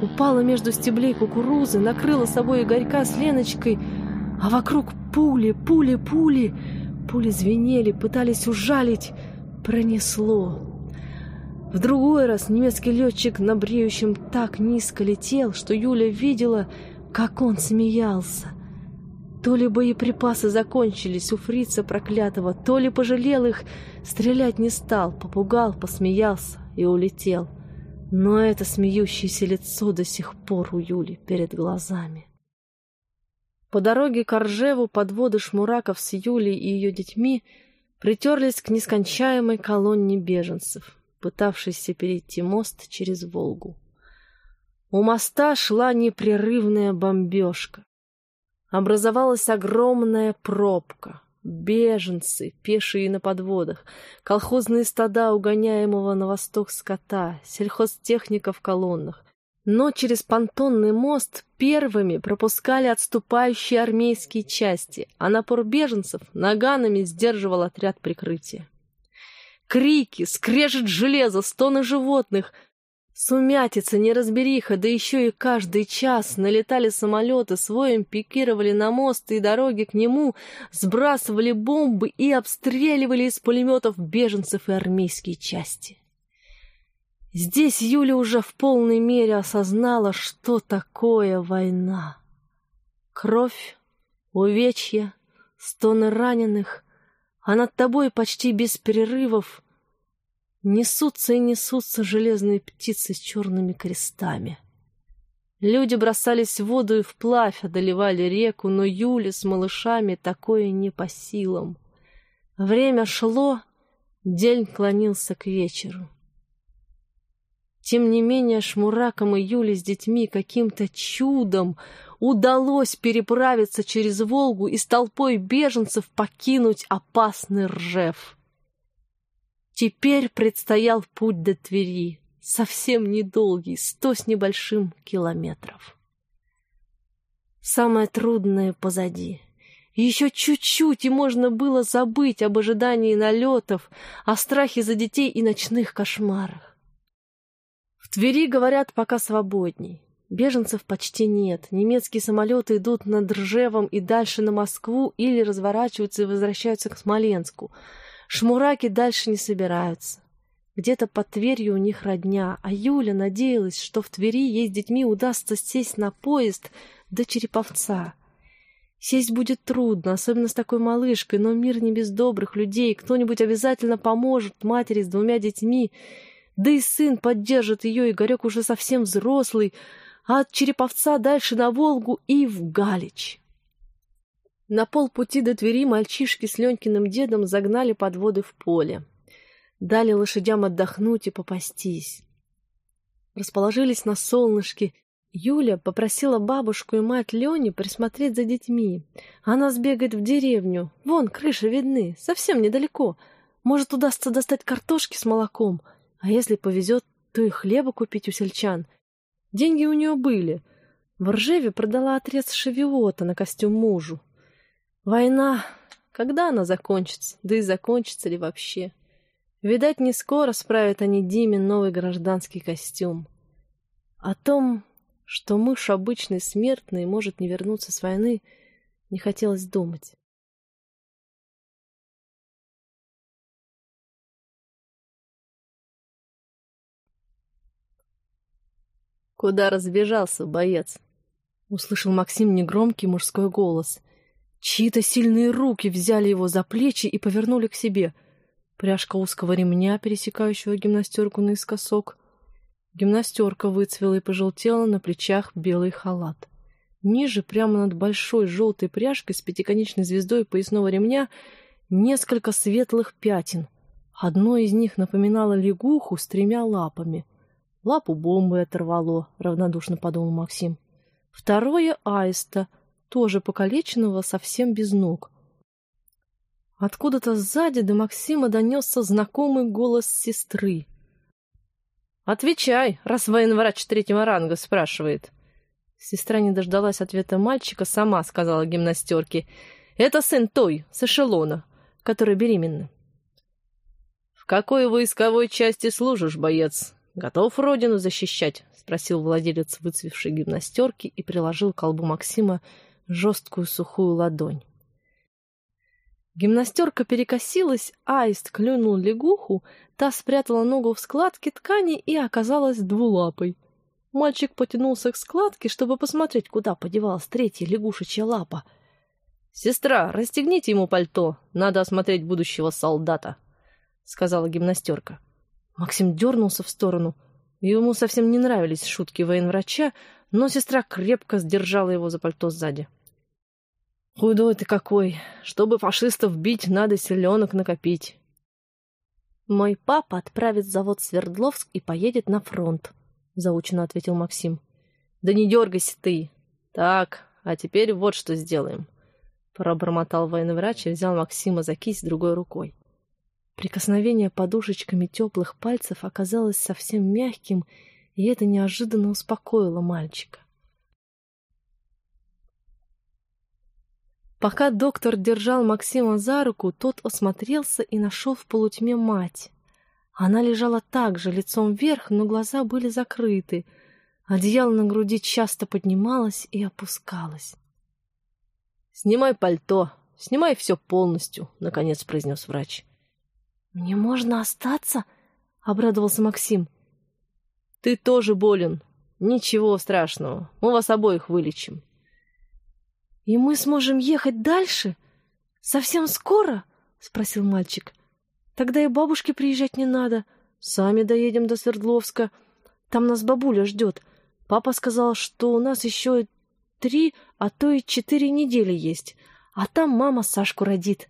Упала между стеблей кукурузы, накрыла собой Игорька с Леночкой, а вокруг пули, пули, пули. Пули звенели, пытались ужалить. Пронесло. В другой раз немецкий летчик на бреющем так низко летел, что Юля видела, как он смеялся. То ли боеприпасы закончились у фрица проклятого, то ли пожалел их, стрелять не стал, попугал, посмеялся и улетел. Но это смеющееся лицо до сих пор у Юли перед глазами. По дороге к Оржеву подводы шмураков с Юлей и ее детьми притерлись к нескончаемой колонне беженцев, пытавшейся перейти мост через Волгу. У моста шла непрерывная бомбежка. Образовалась огромная пробка. Беженцы, пешие на подводах, колхозные стада угоняемого на восток скота, сельхозтехника в колоннах. Но через понтонный мост первыми пропускали отступающие армейские части, а напор беженцев наганами сдерживал отряд прикрытия. Крики, скрежет железа, стоны животных — Сумятица, неразбериха, да еще и каждый час налетали самолеты, своим пикировали на мост и дороги к нему, сбрасывали бомбы и обстреливали из пулеметов беженцев и армейские части. Здесь Юля уже в полной мере осознала, что такое война. Кровь, увечья, стоны раненых, а над тобой почти без перерывов Несутся и несутся железные птицы с черными крестами. Люди бросались в воду и вплавь, одолевали реку, но Юле с малышами такое не по силам. Время шло, день клонился к вечеру. Тем не менее, Шмуракам и Юле с детьми каким-то чудом удалось переправиться через Волгу и с толпой беженцев покинуть опасный Ржев. Теперь предстоял путь до Твери, совсем недолгий, сто с небольшим километров. Самое трудное позади. Еще чуть-чуть, и можно было забыть об ожидании налетов, о страхе за детей и ночных кошмарах. В Твери, говорят, пока свободней. Беженцев почти нет. Немецкие самолеты идут над Ржевом и дальше на Москву или разворачиваются и возвращаются к Смоленску — Шмураки дальше не собираются. Где-то под Тверью у них родня, а Юля надеялась, что в Твери ей с детьми удастся сесть на поезд до Череповца. Сесть будет трудно, особенно с такой малышкой, но мир не без добрых людей. Кто-нибудь обязательно поможет матери с двумя детьми. Да и сын поддержит ее, Игорек уже совсем взрослый, а от Череповца дальше на Волгу и в Галич. На полпути до Твери мальчишки с Ленькиным дедом загнали подводы в поле. Дали лошадям отдохнуть и попастись. Расположились на солнышке. Юля попросила бабушку и мать Лени присмотреть за детьми. Она сбегает в деревню. Вон, крыши видны, совсем недалеко. Может, удастся достать картошки с молоком. А если повезет, то и хлеба купить у сельчан. Деньги у нее были. В Ржеве продала отрез шевиота на костюм мужу. Война, когда она закончится, да и закончится ли вообще? Видать, не скоро справят они Диме новый гражданский костюм. О том, что мышь обычный смертный может не вернуться с войны, не хотелось думать. «Куда разбежался, боец?» — услышал Максим негромкий мужской голос. Чьи-то сильные руки взяли его за плечи и повернули к себе. Пряжка узкого ремня, пересекающего гимнастерку наискосок. Гимнастерка выцвела и пожелтела, на плечах белый халат. Ниже, прямо над большой желтой пряжкой с пятиконечной звездой поясного ремня, несколько светлых пятен. Одно из них напоминало лягуху с тремя лапами. Лапу бомбы оторвало, равнодушно подумал Максим. Второе — аиста — тоже покалеченного, совсем без ног. Откуда-то сзади до Максима донесся знакомый голос сестры. «Отвечай, раз военврач третьего ранга спрашивает». Сестра не дождалась ответа мальчика, сама сказала гимнастерке. «Это сын той, с эшелона, которая беременна». «В какой войсковой части служишь, боец? Готов родину защищать?» — спросил владелец выцвевшей гимнастерки и приложил к колбу Максима жесткую сухую ладонь. Гимнастерка перекосилась, аист клюнул лягуху, та спрятала ногу в складке ткани и оказалась двулапой. Мальчик потянулся к складке, чтобы посмотреть, куда подевалась третья лягушечья лапа. «Сестра, расстегните ему пальто, надо осмотреть будущего солдата», — сказала гимнастерка. Максим дернулся в сторону. Ему совсем не нравились шутки военврача, но сестра крепко сдержала его за пальто сзади. Худой ты какой! Чтобы фашистов бить, надо селенок накопить. Мой папа отправит завод Свердловск и поедет на фронт, заучено ответил Максим. Да не дергайся ты. Так, а теперь вот что сделаем. Пробормотал военный врач и взял Максима за кисть другой рукой. Прикосновение подушечками теплых пальцев оказалось совсем мягким, и это неожиданно успокоило мальчика. Пока доктор держал Максима за руку, тот осмотрелся и нашел в полутьме мать. Она лежала так же, лицом вверх, но глаза были закрыты. Одеяло на груди часто поднималось и опускалось. «Снимай пальто, снимай все полностью», — наконец произнес врач. «Мне можно остаться?» — обрадовался Максим. «Ты тоже болен. Ничего страшного. Мы вас обоих вылечим». «И мы сможем ехать дальше? Совсем скоро?» — спросил мальчик. «Тогда и бабушке приезжать не надо. Сами доедем до Свердловска. Там нас бабуля ждет. Папа сказал, что у нас еще три, а то и четыре недели есть. А там мама Сашку родит».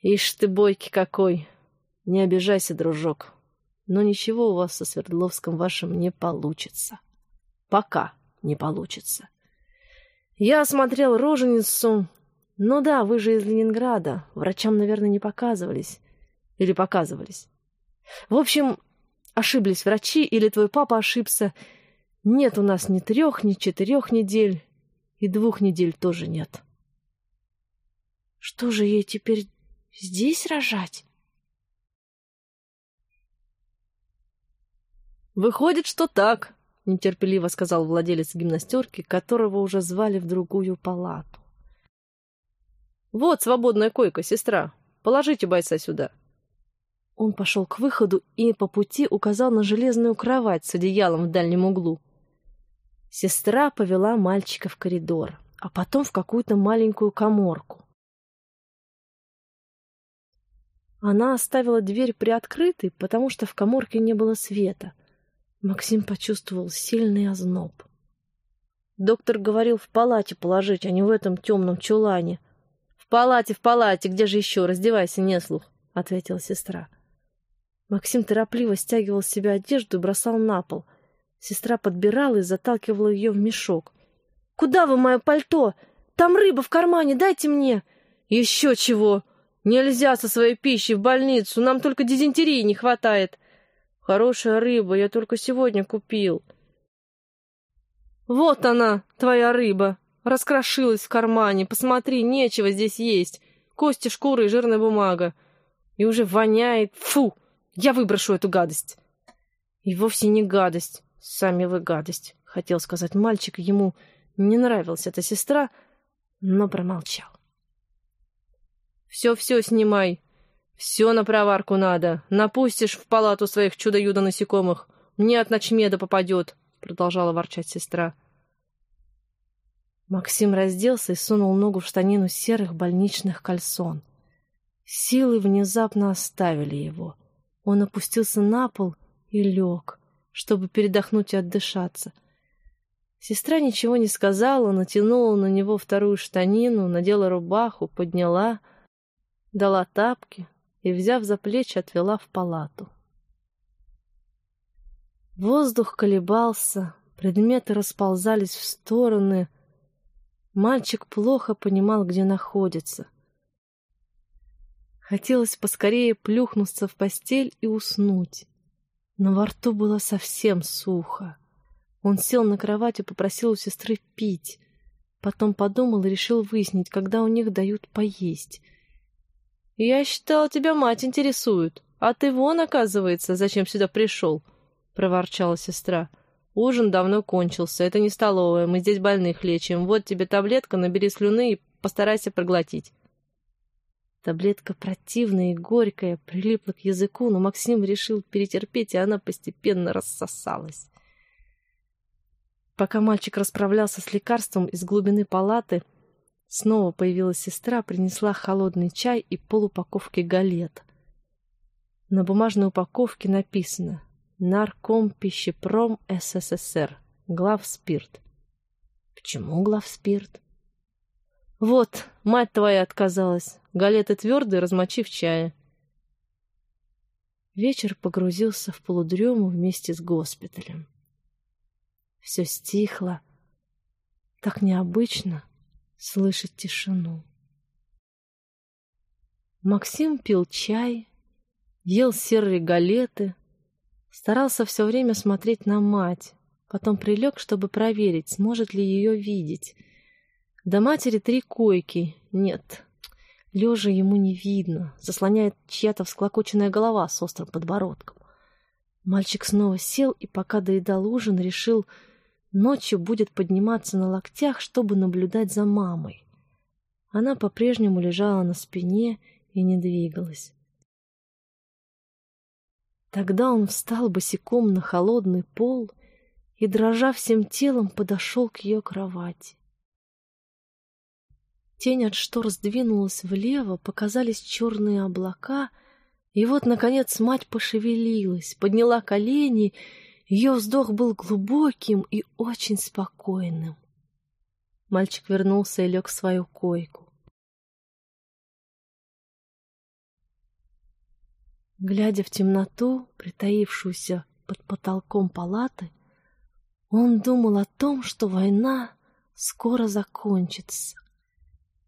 «Ишь ты, бойкий какой! Не обижайся, дружок. Но ничего у вас со Свердловском вашим не получится. Пока не получится. Я осмотрел роженицу. Ну да, вы же из Ленинграда. Врачам, наверное, не показывались. Или показывались. В общем, ошиблись врачи, или твой папа ошибся. Нет у нас ни трех, ни четырех недель, и двух недель тоже нет. Что же ей теперь здесь рожать? Выходит, что так, — нетерпеливо сказал владелец гимнастерки, которого уже звали в другую палату. «Вот свободная койка, сестра. Положите бойца сюда». Он пошел к выходу и по пути указал на железную кровать с одеялом в дальнем углу. Сестра повела мальчика в коридор, а потом в какую-то маленькую коморку. Она оставила дверь приоткрытой, потому что в коморке не было света. Максим почувствовал сильный озноб. Доктор говорил в палате положить, а не в этом темном чулане. «В палате, в палате, где же еще? Раздевайся, не слух», — ответила сестра. Максим торопливо стягивал с себя одежду и бросал на пол. Сестра подбирала и заталкивала ее в мешок. «Куда вы мое пальто? Там рыба в кармане, дайте мне!» «Еще чего! Нельзя со своей пищей в больницу, нам только дизентерии не хватает!» Хорошая рыба, я только сегодня купил. Вот она, твоя рыба. Раскрошилась в кармане. Посмотри, нечего здесь есть. Кости, шкуры и жирная бумага. И уже воняет. Фу! Я выброшу эту гадость. И вовсе не гадость. Сами вы гадость, хотел сказать мальчик. Ему не нравилась эта сестра, но промолчал. «Все-все снимай. Все на проварку надо. Напустишь в палату своих чудо-юдо насекомых. Мне от ночмеда попадет, — продолжала ворчать сестра. Максим разделся и сунул ногу в штанину серых больничных кальсон. Силы внезапно оставили его. Он опустился на пол и лег, чтобы передохнуть и отдышаться. Сестра ничего не сказала, натянула на него вторую штанину, надела рубаху, подняла, дала тапки, и, взяв за плечи, отвела в палату. Воздух колебался, предметы расползались в стороны. Мальчик плохо понимал, где находится. Хотелось поскорее плюхнуться в постель и уснуть, но во рту было совсем сухо. Он сел на кровать и попросил у сестры пить. Потом подумал и решил выяснить, когда у них дают поесть — «Я считал, тебя мать интересует, а ты вон, оказывается, зачем сюда пришел», — проворчала сестра. «Ужин давно кончился, это не столовая, мы здесь больных лечим. Вот тебе таблетка, набери слюны и постарайся проглотить». Таблетка противная и горькая, прилипла к языку, но Максим решил перетерпеть, и она постепенно рассосалась. Пока мальчик расправлялся с лекарством из глубины палаты, Снова появилась сестра, принесла холодный чай и полупаковки галет. На бумажной упаковке написано «Нарком пищепром СССР. Главспирт». Почему главспирт? Вот, мать твоя отказалась. Галеты твердые, размочив чая. Вечер погрузился в полудрему вместе с госпиталем. Все стихло. Так необычно слышать тишину. Максим пил чай, ел серые галеты, старался все время смотреть на мать, потом прилег, чтобы проверить, сможет ли ее видеть. До матери три койки, нет, Лежа ему не видно, заслоняет чья-то всклокоченная голова с острым подбородком. Мальчик снова сел и, пока доедал ужин, решил, ночью будет подниматься на локтях, чтобы наблюдать за мамой. Она по-прежнему лежала на спине и не двигалась. Тогда он встал босиком на холодный пол и, дрожа всем телом, подошел к ее кровати. Тень от штор сдвинулась влево, показались черные облака, и вот, наконец, мать пошевелилась, подняла колени, ее вздох был глубоким и очень спокойным. Мальчик вернулся и лег в свою койку. Глядя в темноту, притаившуюся под потолком палаты, он думал о том, что война скоро закончится,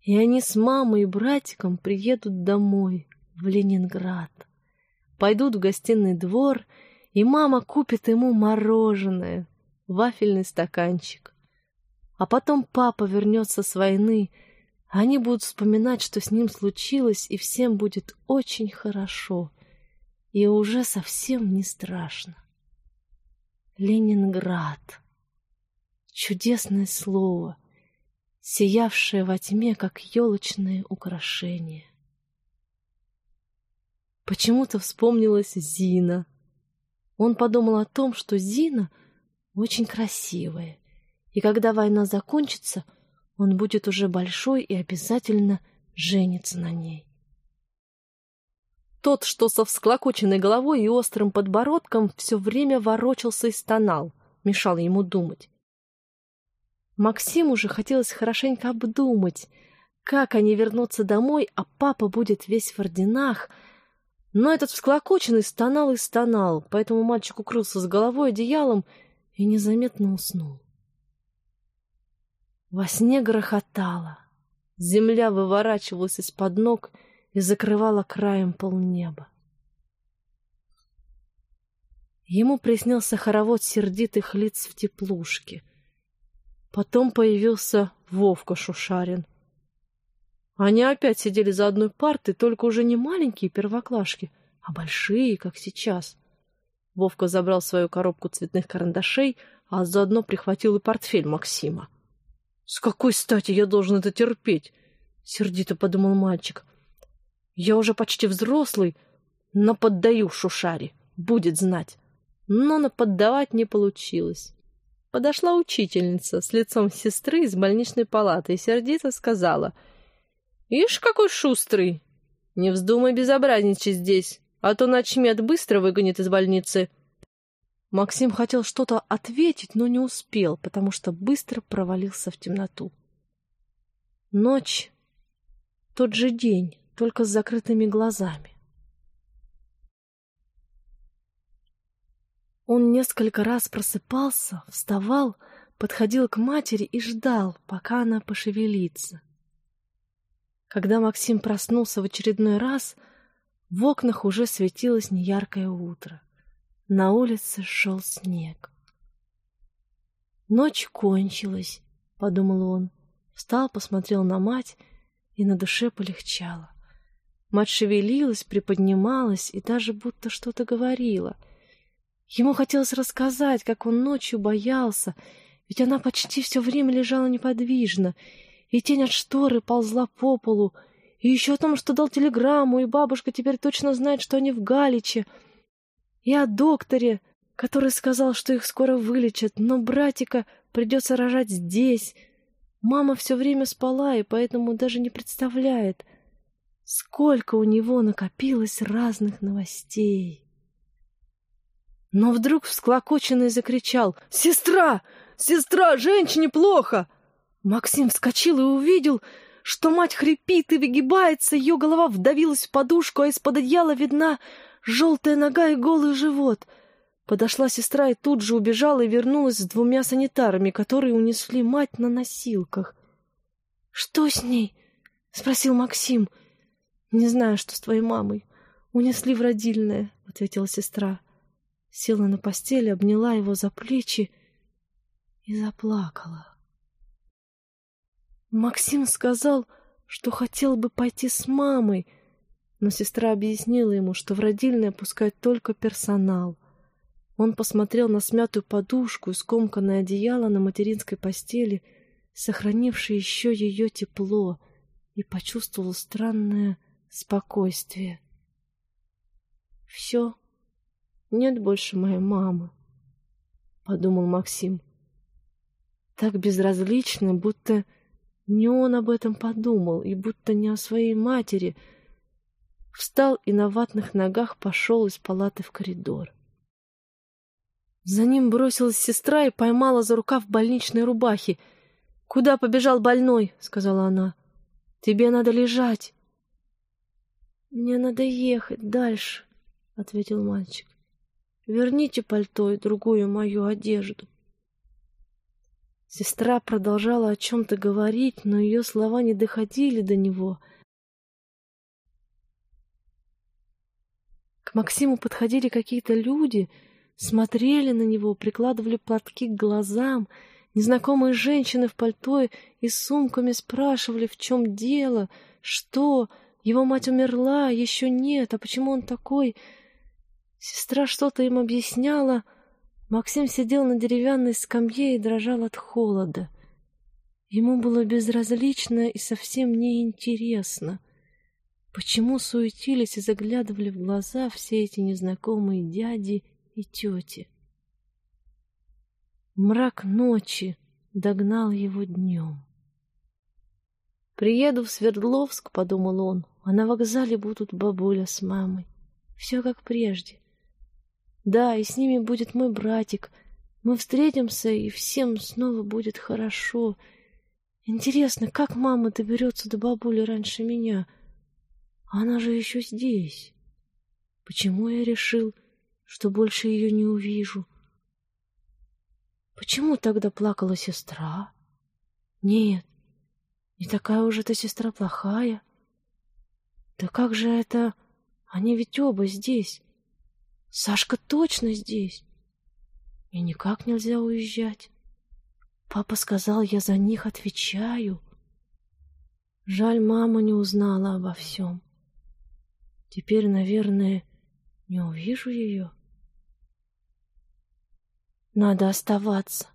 и они с мамой и братиком приедут домой, в Ленинград. Пойдут в гостиный двор, и мама купит ему мороженое, вафельный стаканчик. А потом папа вернется с войны, они будут вспоминать, что с ним случилось, и всем будет очень хорошо — и уже совсем не страшно. Ленинград. Чудесное слово, сиявшее во тьме, как елочное украшение. Почему-то вспомнилась Зина. Он подумал о том, что Зина очень красивая, и когда война закончится, он будет уже большой и обязательно женится на ней. Тот, что со всклокоченной головой и острым подбородком, все время ворочался и стонал, мешал ему думать. Максиму же хотелось хорошенько обдумать, как они вернутся домой, а папа будет весь в орденах. Но этот всклокоченный стонал и стонал, поэтому мальчик укрылся с головой одеялом и незаметно уснул. Во сне грохотало. Земля выворачивалась из-под ног, и закрывала краем полнеба. Ему приснился хоровод сердитых лиц в теплушке. Потом появился Вовка Шушарин. Они опять сидели за одной партой, только уже не маленькие первоклашки, а большие, как сейчас. Вовка забрал свою коробку цветных карандашей, а заодно прихватил и портфель Максима. — С какой стати я должен это терпеть? — сердито подумал мальчик. Я уже почти взрослый, но поддаю Шушаре, будет знать. Но наподдавать не получилось. Подошла учительница с лицом сестры из больничной палаты и сердито сказала. «Ишь, какой шустрый! Не вздумай безобразничать здесь, а то начмет быстро выгонит из больницы». Максим хотел что-то ответить, но не успел, потому что быстро провалился в темноту. Ночь, тот же день, только с закрытыми глазами. Он несколько раз просыпался, вставал, подходил к матери и ждал, пока она пошевелится. Когда Максим проснулся в очередной раз, в окнах уже светилось неяркое утро. На улице шел снег. Ночь кончилась, — подумал он. Встал, посмотрел на мать, и на душе полегчало. Мать шевелилась, приподнималась и даже будто что-то говорила. Ему хотелось рассказать, как он ночью боялся, ведь она почти все время лежала неподвижно, и тень от шторы ползла по полу, и еще о том, что дал телеграмму, и бабушка теперь точно знает, что они в Галиче, и о докторе, который сказал, что их скоро вылечат, но братика придется рожать здесь. Мама все время спала, и поэтому даже не представляет — Сколько у него накопилось разных новостей. Но вдруг всклокоченный закричал «Сестра! Сестра! Женщине плохо!» Максим вскочил и увидел, что мать хрипит и выгибается, ее голова вдавилась в подушку, а из-под одеяла видна желтая нога и голый живот. Подошла сестра и тут же убежала и вернулась с двумя санитарами, которые унесли мать на носилках. — Что с ней? — спросил Максим. — «Не знаю, что с твоей мамой. Унесли в родильное», — ответила сестра. Села на постель, обняла его за плечи и заплакала. Максим сказал, что хотел бы пойти с мамой, но сестра объяснила ему, что в родильное пускают только персонал. Он посмотрел на смятую подушку и скомканное одеяло на материнской постели, сохранившее еще ее тепло, и почувствовал странное спокойствие. «Все, нет больше моей мамы», — подумал Максим. Так безразлично, будто не он об этом подумал, и будто не о своей матери. Встал и на ватных ногах пошел из палаты в коридор. За ним бросилась сестра и поймала за рукав больничной рубахи. «Куда побежал больной?» — сказала она. «Тебе надо лежать». «Мне надо ехать дальше», — ответил мальчик. «Верните пальто и другую мою одежду». Сестра продолжала о чем-то говорить, но ее слова не доходили до него. К Максиму подходили какие-то люди — смотрели на него, прикладывали платки к глазам. Незнакомые женщины в пальто и сумками спрашивали, в чем дело, что, его мать умерла, еще нет, а почему он такой? Сестра что-то им объясняла. Максим сидел на деревянной скамье и дрожал от холода. Ему было безразлично и совсем неинтересно. Почему суетились и заглядывали в глаза все эти незнакомые дяди и тети. Мрак ночи догнал его днем. «Приеду в Свердловск», — подумал он, — «а на вокзале будут бабуля с мамой. Все как прежде. Да, и с ними будет мой братик. Мы встретимся, и всем снова будет хорошо. Интересно, как мама доберется до бабули раньше меня? Она же еще здесь. Почему я решил, что больше ее не увижу. Почему тогда плакала сестра? Нет, не такая уж эта сестра плохая. Да как же это... Они ведь оба здесь. Сашка точно здесь. И никак нельзя уезжать. Папа сказал, я за них отвечаю. Жаль, мама не узнала обо всем. Теперь, наверное, не увижу ее. Надо оставаться,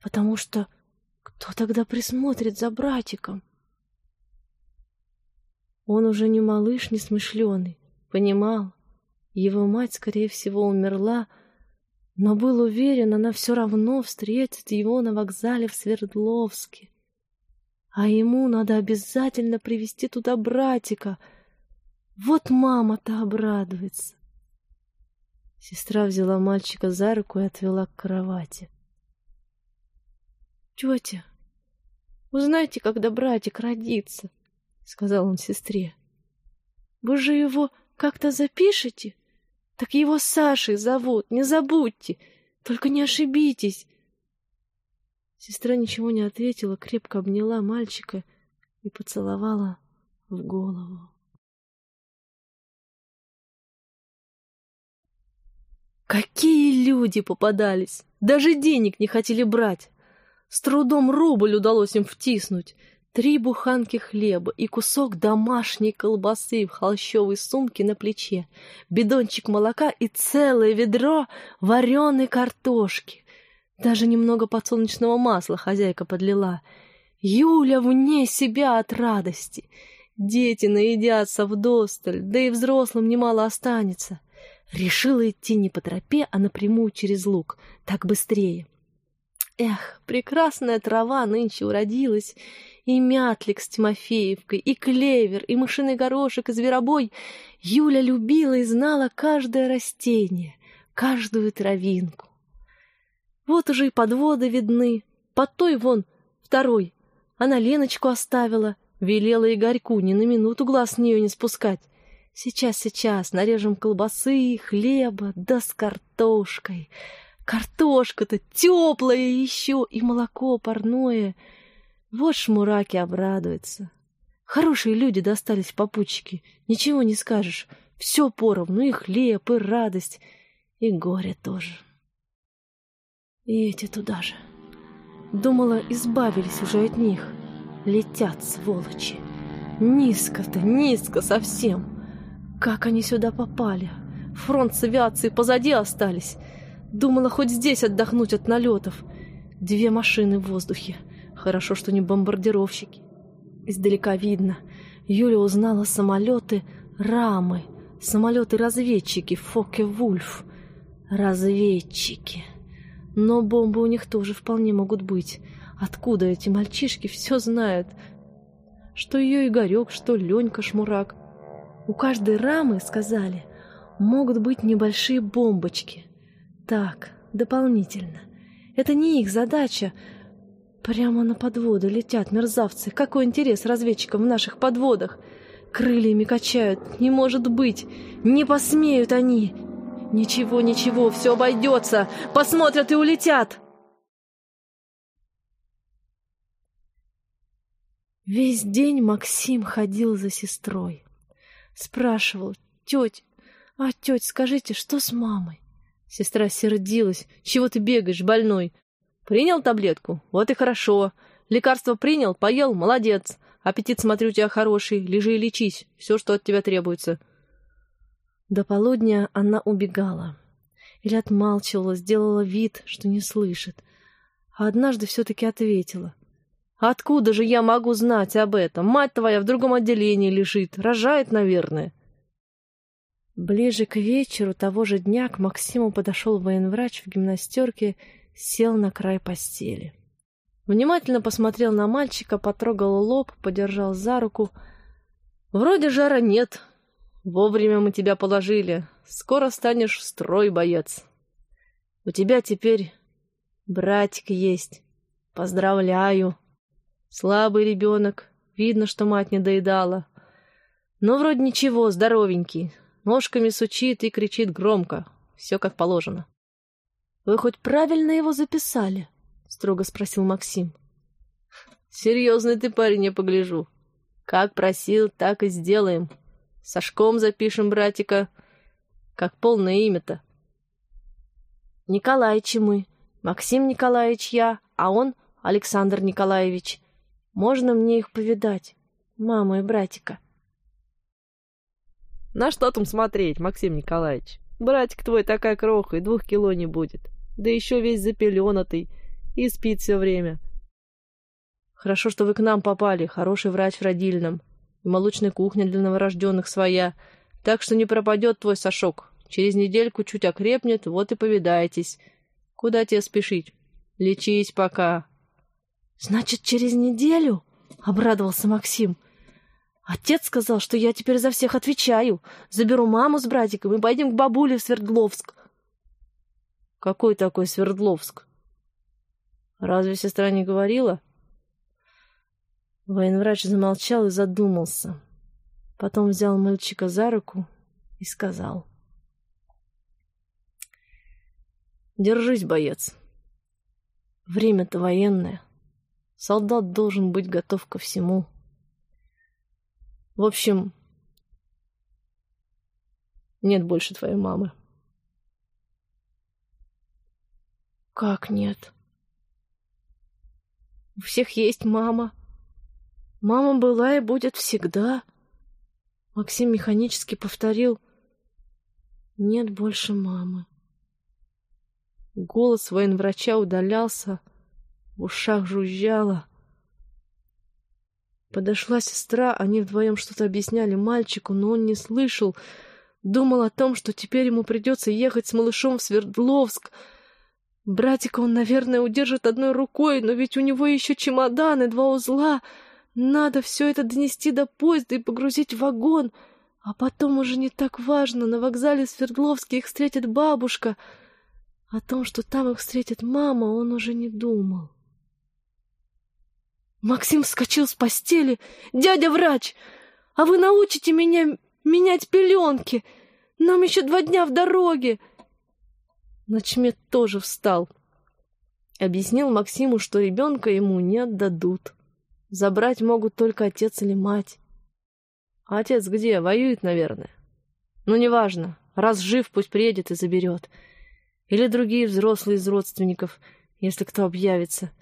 потому что кто тогда присмотрит за братиком? Он уже не малыш, не смышленый, понимал. Его мать, скорее всего, умерла, но был уверен, она все равно встретит его на вокзале в Свердловске. А ему надо обязательно привести туда братика. Вот мама-то обрадуется. Сестра взяла мальчика за руку и отвела к кровати. «Тетя, узнайте, когда братик родится», — сказал он сестре. «Вы же его как-то запишете? Так его Сашей зовут, не забудьте, только не ошибитесь». Сестра ничего не ответила, крепко обняла мальчика и поцеловала в голову. Какие люди попадались! Даже денег не хотели брать. С трудом рубль удалось им втиснуть. Три буханки хлеба и кусок домашней колбасы в холщовой сумке на плече, бидончик молока и целое ведро вареной картошки. Даже немного подсолнечного масла хозяйка подлила. Юля вне себя от радости. Дети наедятся вдосталь, да и взрослым немало останется. Решила идти не по тропе, а напрямую через луг. Так быстрее. Эх, прекрасная трава нынче уродилась. И мятлик с Тимофеевкой, и клевер, и мышиный горошек, и зверобой. Юля любила и знала каждое растение, каждую травинку. Вот уже и подводы видны. Под той вон, второй. Она Леночку оставила, велела Игорьку ни на минуту глаз с нее не спускать. Сейчас, сейчас нарежем колбасы, хлеба, да с картошкой. Картошка-то теплая еще, и молоко парное. Вот шмураки обрадуются. Хорошие люди достались попутчики, ничего не скажешь. Все поровну, и хлеб, и радость, и горе тоже. И эти туда же. Думала, избавились уже от них. Летят, сволочи. Низко-то, низко совсем. Как они сюда попали? Фронт с авиацией позади остались. Думала хоть здесь отдохнуть от налетов. Две машины в воздухе. Хорошо, что не бомбардировщики. Издалека видно. Юля узнала самолеты Рамы. Самолеты-разведчики Фоке-Вульф. Разведчики. Но бомбы у них тоже вполне могут быть. Откуда эти мальчишки все знают? Что ее Игорек, что Ленька Шмурак. У каждой рамы, сказали, могут быть небольшие бомбочки. Так, дополнительно. Это не их задача. Прямо на подводы летят мерзавцы. Какой интерес разведчикам в наших подводах? Крыльями качают. Не может быть. Не посмеют они. Ничего, ничего, все обойдется. Посмотрят и улетят. Весь день Максим ходил за сестрой. Спрашивал, теть, а теть, скажите, что с мамой? Сестра сердилась. Чего ты бегаешь, больной? Принял таблетку? Вот и хорошо. Лекарство принял, поел, молодец. Аппетит, смотрю, у тебя хороший. Лежи и лечись. Все, что от тебя требуется. До полудня она убегала. Или отмалчивала, сделала вид, что не слышит. А однажды все-таки ответила. «Откуда же я могу знать об этом? Мать твоя в другом отделении лежит. Рожает, наверное». Ближе к вечеру того же дня к Максиму подошел военврач в гимнастерке, сел на край постели. Внимательно посмотрел на мальчика, потрогал лоб, подержал за руку. «Вроде жара нет, Вовремя мы тебя положили. Скоро станешь строй, боец. У тебя теперь братик есть. Поздравляю. Слабый ребенок. Видно, что мать не доедала. Но вроде ничего, здоровенький. Ножками сучит и кричит громко. Все как положено. — Вы хоть правильно его записали? — строго спросил Максим. — Серьезный ты парень, я погляжу. Как просил, так и сделаем. — Сашком запишем, братика. Как полное имя-то? Николаевичи мы. Максим Николаевич я, а он Александр Николаевич. Можно мне их повидать, маму и братика? На что там смотреть, Максим Николаевич? Братик твой такая кроха, и двух кило не будет. Да еще весь запеленатый и спит все время. Хорошо, что вы к нам попали, хороший врач в родильном и молочная кухня для новорожденных своя, так что не пропадет твой Сашок. Через недельку чуть окрепнет, вот и повидаетесь. Куда тебе спешить? Лечись пока. — Значит, через неделю? — обрадовался Максим. — Отец сказал, что я теперь за всех отвечаю. Заберу маму с братиком и пойдем к бабуле в Свердловск. — Какой такой Свердловск? Разве сестра не говорила? — Военврач замолчал и задумался. Потом взял мальчика за руку и сказал. «Держись, боец. Время-то военное. Солдат должен быть готов ко всему. В общем, нет больше твоей мамы». «Как нет?» «У всех есть мама», Мама была и будет всегда. Максим механически повторил. Нет больше мамы. Голос военврача удалялся, в ушах жужжало. Подошла сестра, они вдвоем что-то объясняли мальчику, но он не слышал. Думал о том, что теперь ему придется ехать с малышом в Свердловск. Братика он, наверное, удержит одной рукой, но ведь у него еще чемодан и два узла — надо все это донести до поезда и погрузить в вагон. А потом уже не так важно, на вокзале Свердловске их встретит бабушка. О том, что там их встретит мама, он уже не думал. Максим вскочил с постели. «Дядя врач, а вы научите меня менять пеленки? Нам еще два дня в дороге!» Начмет тоже встал. Объяснил Максиму, что ребенка ему не отдадут. Забрать могут только отец или мать. А отец где? Воюет, наверное. Ну, неважно. Раз жив, пусть приедет и заберет. Или другие взрослые из родственников, если кто объявится.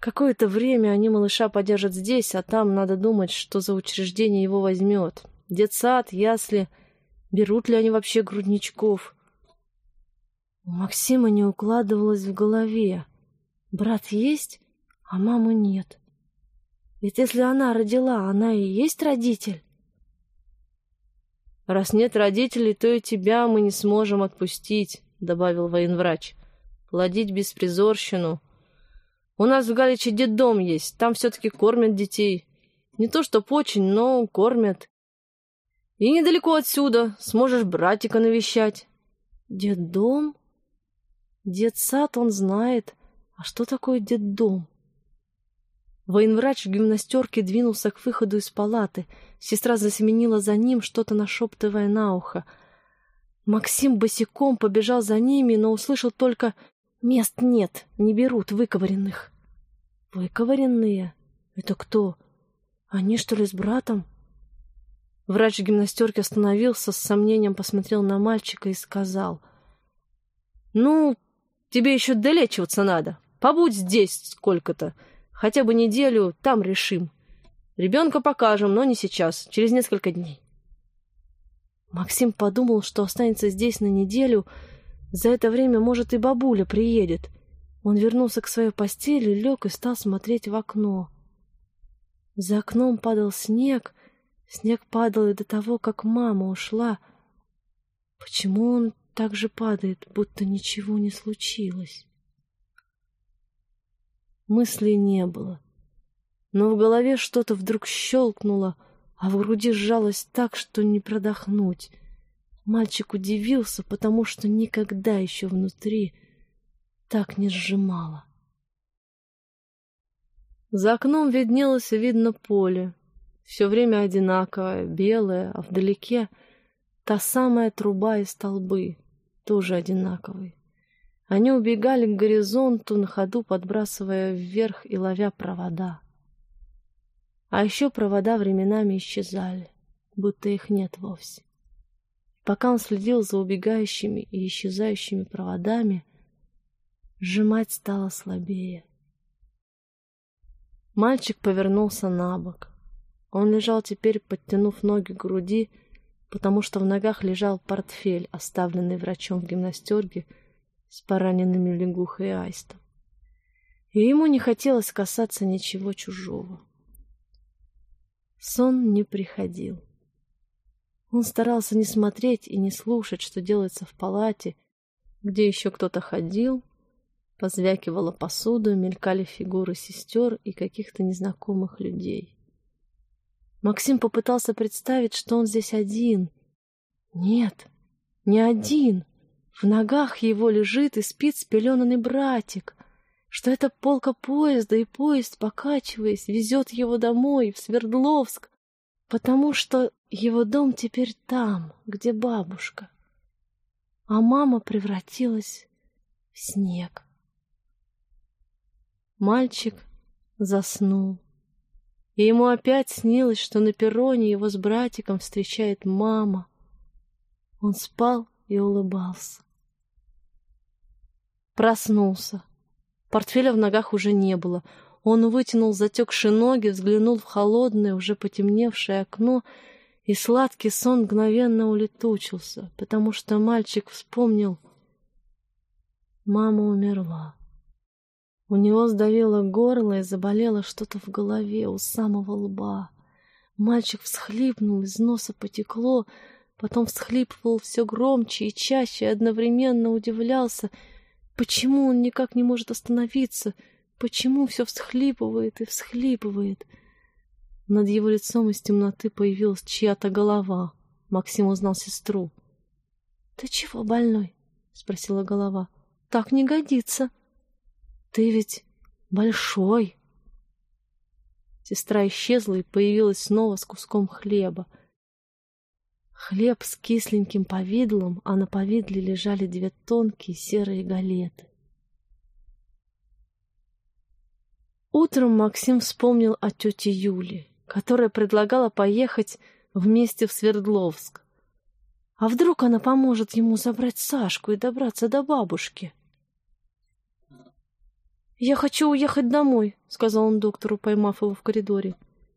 Какое-то время они малыша подержат здесь, а там надо думать, что за учреждение его возьмет. Детсад, ясли, берут ли они вообще грудничков. У Максима не укладывалось в голове. Брат есть, а мамы нет. Ведь если она родила, она и есть родитель. «Раз нет родителей, то и тебя мы не сможем отпустить», — добавил военврач. «Плодить беспризорщину. У нас в Галиче детдом есть, там все-таки кормят детей. Не то чтоб очень, но кормят. И недалеко отсюда сможешь братика навещать». «Детдом? Детсад он знает. А что такое детдом?» Военврач в гимнастерке двинулся к выходу из палаты. Сестра засеменила за ним, что-то нашептывая на ухо. Максим босиком побежал за ними, но услышал только «Мест нет, не берут выковыренных». «Выковыренные? Это кто? Они, что ли, с братом?» Врач в гимнастерке остановился, с сомнением посмотрел на мальчика и сказал. «Ну, тебе еще долечиваться надо. Побудь здесь сколько-то. Хотя бы неделю, там решим. Ребенка покажем, но не сейчас, через несколько дней. Максим подумал, что останется здесь на неделю. За это время, может, и бабуля приедет. Он вернулся к своей постели, лег и стал смотреть в окно. За окном падал снег. Снег падал и до того, как мама ушла. Почему он так же падает, будто ничего не случилось? Мыслей не было. Но в голове что-то вдруг щелкнуло, а в груди сжалось так, что не продохнуть. Мальчик удивился, потому что никогда еще внутри так не сжимало. За окном виднелось видно поле. Все время одинаковое, белое, а вдалеке та самая труба и столбы, тоже одинаковые. Они убегали к горизонту, на ходу подбрасывая вверх и ловя провода. А еще провода временами исчезали, будто их нет вовсе. Пока он следил за убегающими и исчезающими проводами, сжимать стало слабее. Мальчик повернулся на бок. Он лежал теперь, подтянув ноги к груди, потому что в ногах лежал портфель, оставленный врачом в гимнастерке, с пораненными лягухой и аистом. И ему не хотелось касаться ничего чужого. Сон не приходил. Он старался не смотреть и не слушать, что делается в палате, где еще кто-то ходил, позвякивала посуду, мелькали фигуры сестер и каких-то незнакомых людей. Максим попытался представить, что он здесь один. Нет, не один. В ногах его лежит и спит спеленанный братик, что это полка поезда, и поезд, покачиваясь, везет его домой, в Свердловск, потому что его дом теперь там, где бабушка, а мама превратилась в снег. Мальчик заснул, и ему опять снилось, что на перроне его с братиком встречает мама. Он спал и улыбался. Проснулся. Портфеля в ногах уже не было. Он вытянул затекшие ноги, взглянул в холодное, уже потемневшее окно, и сладкий сон мгновенно улетучился, потому что мальчик вспомнил. Мама умерла. У него сдавило горло и заболело что-то в голове, у самого лба. Мальчик всхлипнул, из носа потекло, потом всхлипывал все громче и чаще, и одновременно удивлялся — Почему он никак не может остановиться? Почему все всхлипывает и всхлипывает? Над его лицом из темноты появилась чья-то голова. Максим узнал сестру. — Ты чего больной? — спросила голова. — Так не годится. Ты ведь большой. Сестра исчезла и появилась снова с куском хлеба. Хлеб с кисленьким повидлом, а на повидле лежали две тонкие серые галеты. Утром Максим вспомнил о тете Юле, которая предлагала поехать вместе в Свердловск. А вдруг она поможет ему забрать Сашку и добраться до бабушки? «Я хочу уехать домой», — сказал он доктору, поймав его в коридоре.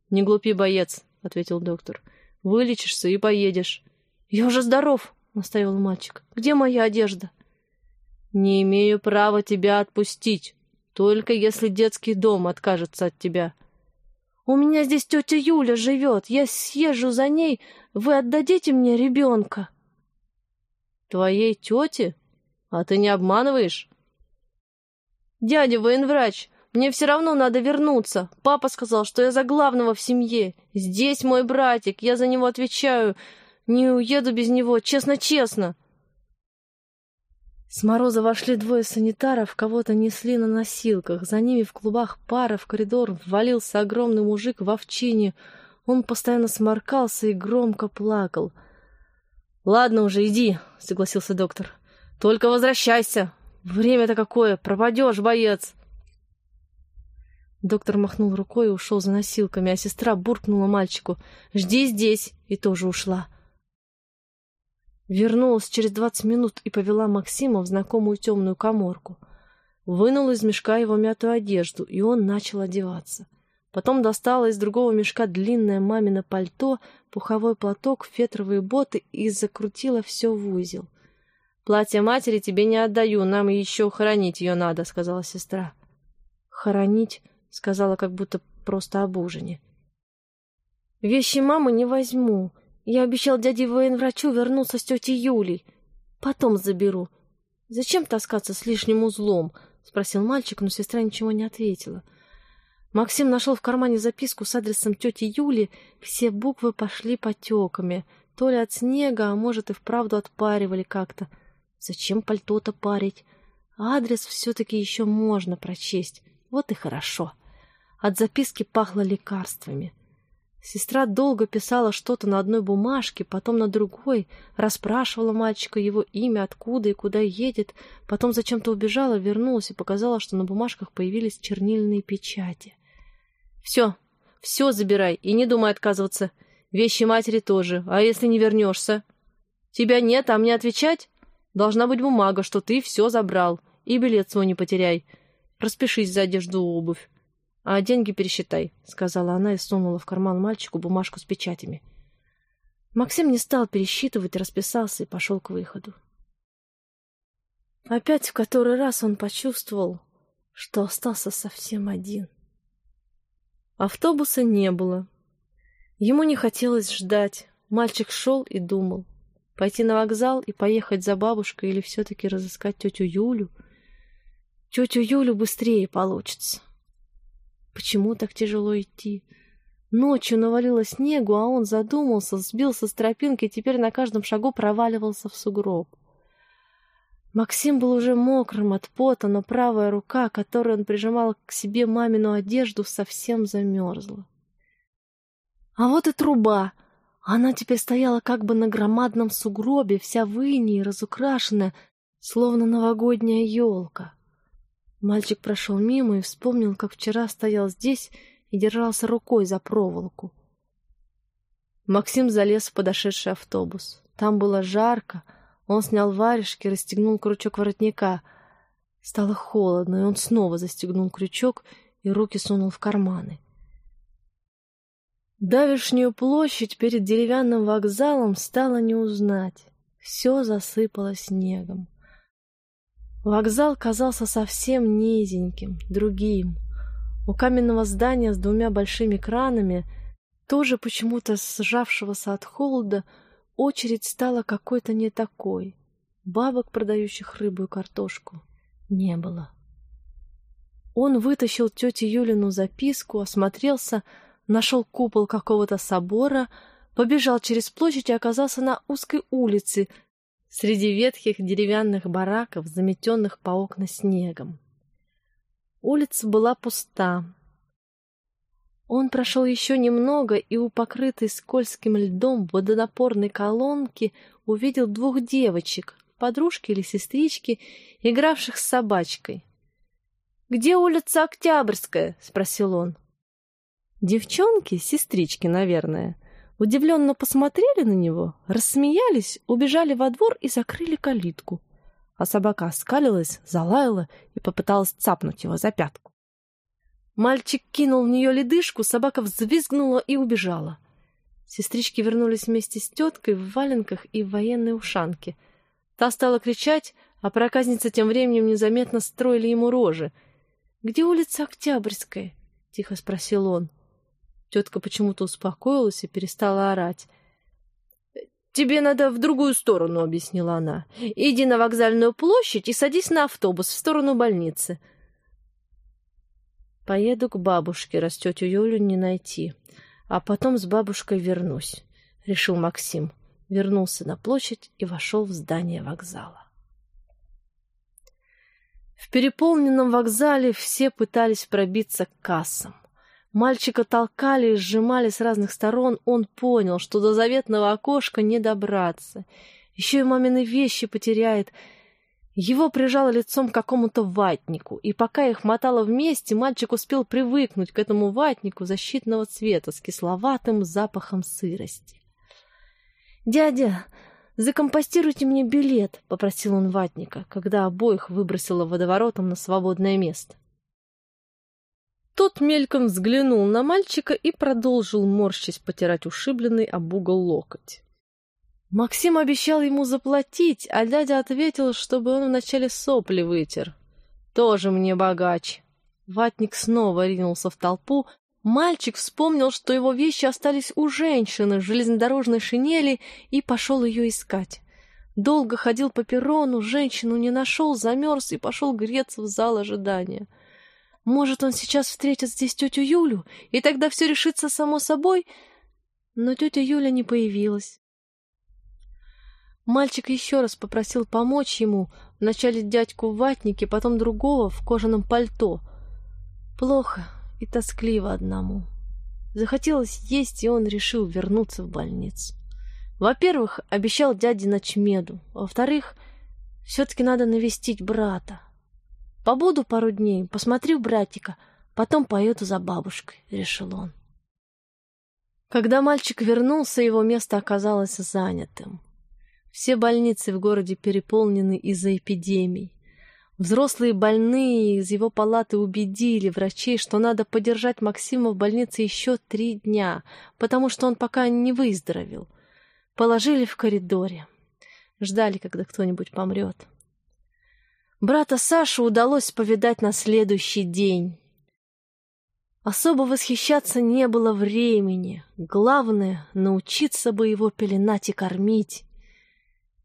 «Не глупи, боец», — ответил доктор. «Вылечишься и поедешь». «Я уже здоров», — наставил мальчик. «Где моя одежда?» «Не имею права тебя отпустить, только если детский дом откажется от тебя». «У меня здесь тетя Юля живет, я съезжу за ней, вы отдадите мне ребенка?» «Твоей тете? А ты не обманываешь?» «Дядя военврач, мне все равно надо вернуться. Папа сказал, что я за главного в семье. Здесь мой братик, я за него отвечаю. Не уеду без него, честно-честно». С мороза вошли двое санитаров, кого-то несли на носилках. За ними в клубах пара в коридор ввалился огромный мужик в овчине. Он постоянно сморкался и громко плакал. «Ладно уже, иди», — согласился доктор. «Только возвращайся. Время-то какое! Пропадешь, боец!» Доктор махнул рукой и ушел за носилками, а сестра буркнула мальчику «Жди здесь!» и тоже ушла. Вернулась через двадцать минут и повела Максима в знакомую темную коморку. Вынула из мешка его мятую одежду, и он начал одеваться. Потом достала из другого мешка длинное мамино пальто, пуховой платок, фетровые боты и закрутила все в узел. «Платье матери тебе не отдаю, нам еще хоронить ее надо», — сказала сестра. «Хоронить?» — сказала, как будто просто об ужине. «Вещи мамы не возьму. Я обещал дяде военврачу вернуться с тетей Юлей. Потом заберу. Зачем таскаться с лишним узлом?» — спросил мальчик, но сестра ничего не ответила. Максим нашел в кармане записку с адресом тети Юли. Все буквы пошли потеками. То ли от снега, а может и вправду отпаривали как-то. Зачем пальто-то парить? Адрес все-таки еще можно прочесть. Вот и хорошо. От записки пахло лекарствами. Сестра долго писала что-то на одной бумажке, потом на другой, расспрашивала мальчика его имя, откуда и куда едет, потом зачем-то убежала, вернулась и показала, что на бумажках появились чернильные печати. «Все, все забирай и не думай отказываться. Вещи матери тоже, а если не вернешься? Тебя нет, а мне отвечать? Должна быть бумага, что ты все забрал, и билет свой не потеряй. Распишись за одежду обувь. А деньги пересчитай, — сказала она и сунула в карман мальчику бумажку с печатями. Максим не стал пересчитывать, расписался и пошел к выходу. Опять в который раз он почувствовал, что остался совсем один. Автобуса не было. Ему не хотелось ждать. Мальчик шел и думал. Пойти на вокзал и поехать за бабушкой или все-таки разыскать тетю Юлю? Тетю Юлю быстрее получится. Почему так тяжело идти? Ночью навалило снегу, а он задумался, сбился с тропинки и теперь на каждом шагу проваливался в сугроб. Максим был уже мокрым от пота, но правая рука, которую он прижимал к себе мамину одежду, совсем замерзла. А вот и труба. Она теперь стояла как бы на громадном сугробе, вся в инии, разукрашенная, словно новогодняя елка. Мальчик прошел мимо и вспомнил, как вчера стоял здесь и держался рукой за проволоку. Максим залез в подошедший автобус. Там было жарко, он снял варежки, расстегнул крючок воротника. Стало холодно, и он снова застегнул крючок и руки сунул в карманы. Давешнюю площадь перед деревянным вокзалом стало не узнать. Все засыпало снегом. Вокзал казался совсем низеньким, другим. У каменного здания с двумя большими кранами, тоже почему-то сжавшегося от холода, очередь стала какой-то не такой. Бабок, продающих рыбу и картошку, не было. Он вытащил тете Юлину записку, осмотрелся, нашел купол какого-то собора, побежал через площадь и оказался на узкой улице, среди ветхих деревянных бараков, заметенных по окна снегом. Улица была пуста. Он прошел еще немного и у покрытой скользким льдом водонапорной колонки увидел двух девочек, подружки или сестрички, игравших с собачкой. «Где улица Октябрьская?» — спросил он. Девчонки, сестрички, наверное, удивленно посмотрели на него, рассмеялись, убежали во двор и закрыли калитку. а собака оскалилась, залаяла и попыталась цапнуть его за пятку. Мальчик кинул в нее ледышку, собака взвизгнула и убежала. Сестрички вернулись вместе с теткой в валенках и в военной ушанке. Та стала кричать, а проказницы тем временем незаметно строили ему рожи. «Где улица Октябрьская?» — тихо спросил он. Тетка почему-то успокоилась и перестала орать. «Тебе надо в другую сторону», — объяснила она. «Иди на вокзальную площадь и садись на автобус в сторону больницы». «Поеду к бабушке, раз тетю Юлю не найти, а потом с бабушкой вернусь», — решил Максим. Вернулся на площадь и вошел в здание вокзала. В переполненном вокзале все пытались пробиться к кассам. Мальчика толкали и сжимали с разных сторон. Он понял, что до заветного окошка не добраться. Еще и мамины вещи потеряет. Его прижало лицом к какому-то ватнику, и пока их мотало вместе, мальчик успел привыкнуть к этому ватнику защитного цвета с кисловатым запахом сырости. «Дядя, закомпостируйте мне билет», — попросил он ватника, когда обоих выбросило водоворотом на свободное место. Тот мельком взглянул на мальчика и продолжил, морщись, потирать ушибленный об угол локоть. Максим обещал ему заплатить, а дядя ответил, чтобы он вначале сопли вытер. Тоже мне богач. Ватник снова ринулся в толпу. Мальчик вспомнил, что его вещи остались у женщины в железнодорожной шинели и пошел ее искать. Долго ходил по перрону, женщину не нашел, замерз и пошел греться в зал ожидания. — может, он сейчас встретит здесь тетю Юлю, и тогда все решится само собой? Но тетя Юля не появилась. Мальчик еще раз попросил помочь ему, вначале дядьку в ватнике, потом другого в кожаном пальто. Плохо и тоскливо одному. Захотелось есть, и он решил вернуться в больницу. Во-первых, обещал дяде ночмеду. Во-вторых, все-таки надо навестить брата. Побуду пару дней, посмотрю братика, потом поеду за бабушкой, — решил он. Когда мальчик вернулся, его место оказалось занятым. Все больницы в городе переполнены из-за эпидемий. Взрослые больные из его палаты убедили врачей, что надо подержать Максима в больнице еще три дня, потому что он пока не выздоровел. Положили в коридоре. Ждали, когда кто-нибудь помрет. Брата Сашу удалось повидать на следующий день. Особо восхищаться не было времени. Главное — научиться бы его пеленать и кормить.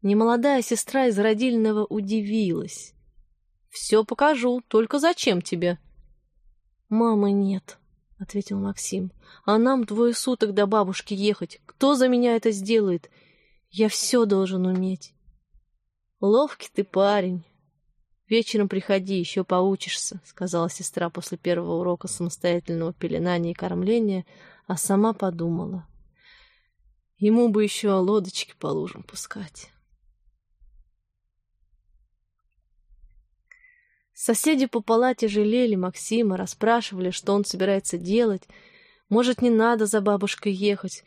Немолодая сестра из родильного удивилась. «Все покажу, только зачем тебе?» «Мамы нет», — ответил Максим. «А нам двое суток до бабушки ехать. Кто за меня это сделает? Я все должен уметь». «Ловкий ты парень», «Вечером приходи, еще поучишься», — сказала сестра после первого урока самостоятельного пеленания и кормления, а сама подумала. Ему бы еще лодочки по лужам пускать. Соседи по палате жалели Максима, расспрашивали, что он собирается делать. Может, не надо за бабушкой ехать.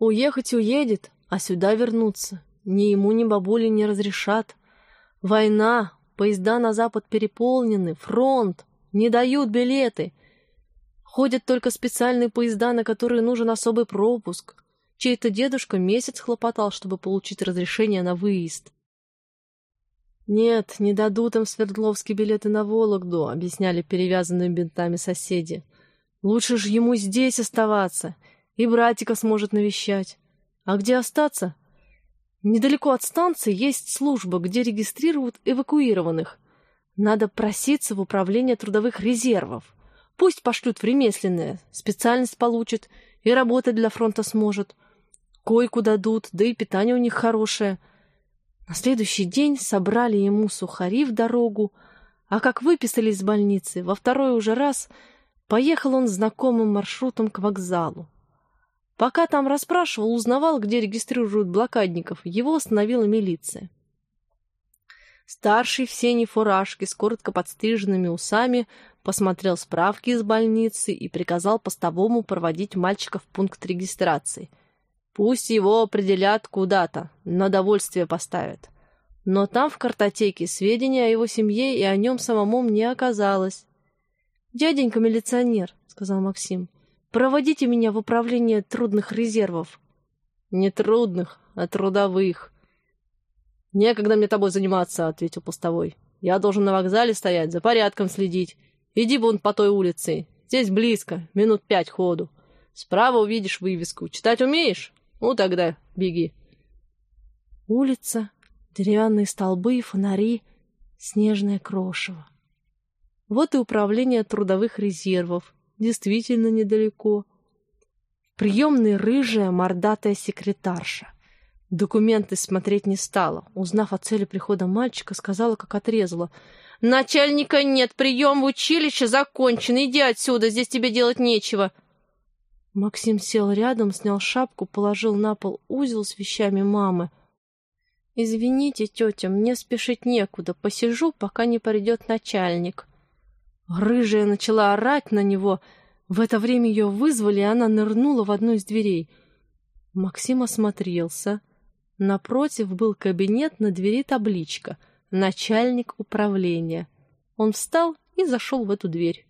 Уехать уедет, а сюда вернуться. Ни ему, ни бабуле не разрешат. Война, Поезда на запад переполнены, фронт, не дают билеты. Ходят только специальные поезда, на которые нужен особый пропуск. Чей-то дедушка месяц хлопотал, чтобы получить разрешение на выезд. «Нет, не дадут им в Свердловске билеты на Вологду», — объясняли перевязанные бинтами соседи. «Лучше же ему здесь оставаться, и братика сможет навещать. А где остаться? Недалеко от станции есть служба, где регистрируют эвакуированных. Надо проситься в управление трудовых резервов. Пусть пошлют в ремесленное, специальность получит и работать для фронта сможет. Койку дадут, да и питание у них хорошее. На следующий день собрали ему сухари в дорогу, а как выписали из больницы, во второй уже раз поехал он знакомым маршрутом к вокзалу. Пока там расспрашивал, узнавал, где регистрируют блокадников, его остановила милиция. Старший в сеней фуражке с коротко подстриженными усами посмотрел справки из больницы и приказал постовому проводить мальчика в пункт регистрации. Пусть его определят куда-то, на довольствие поставят. Но там в картотеке сведения о его семье и о нем самому не оказалось. «Дяденька милиционер», — сказал Максим, — «проводите меня в управление трудных резервов». «Не трудных, а трудовых». «Некогда мне тобой заниматься», — ответил постовой. «Я должен на вокзале стоять, за порядком следить. Иди вон по той улице. Здесь близко, минут пять ходу. Справа увидишь вывеску. Читать умеешь? Ну, тогда беги». Улица, деревянные столбы, фонари, снежное крошево. Вот и управление трудовых резервов, действительно недалеко. Приемный рыжая мордатая секретарша. Документы смотреть не стала. Узнав о цели прихода мальчика, сказала, как отрезала. «Начальника нет, прием в училище закончен. Иди отсюда, здесь тебе делать нечего». Максим сел рядом, снял шапку, положил на пол узел с вещами мамы — «Извините, тетя, мне спешить некуда. Посижу, пока не придет начальник». Рыжая начала орать на него. В это время ее вызвали, и она нырнула в одну из дверей. Максим осмотрелся. Напротив был кабинет, на двери табличка «Начальник управления». Он встал и зашел в эту дверь.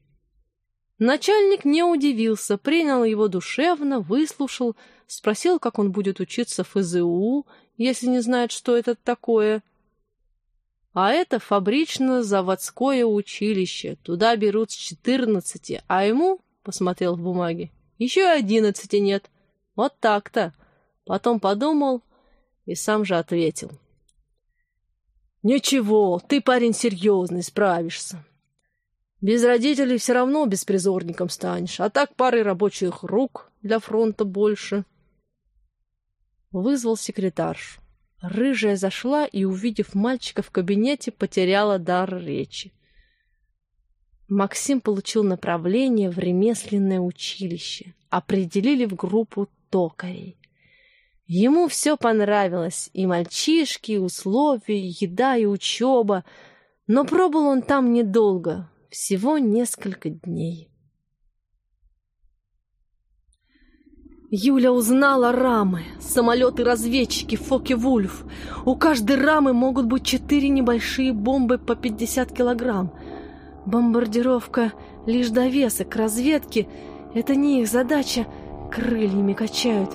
Начальник не удивился, принял его душевно, выслушал, спросил, как он будет учиться в ФЗУ если не знает, что это такое. А это фабрично-заводское училище. Туда берут с четырнадцати, а ему, посмотрел в бумаге, еще одиннадцати нет. Вот так-то. Потом подумал и сам же ответил. «Ничего, ты парень серьезный, справишься. Без родителей все равно беспризорником станешь, а так пары рабочих рук для фронта больше». Вызвал секретаршу. Рыжая зашла и, увидев мальчика в кабинете, потеряла дар речи. Максим получил направление в ремесленное училище. Определили в группу токарей. Ему все понравилось, и мальчишки, и условия, и еда, и учеба. Но пробыл он там недолго, всего несколько дней. Юля узнала рамы, самолеты-разведчики Фоке-Вульф. У каждой рамы могут быть четыре небольшие бомбы по 50 килограмм. Бомбардировка — лишь довесок разведки. Это не их задача, крыльями качают.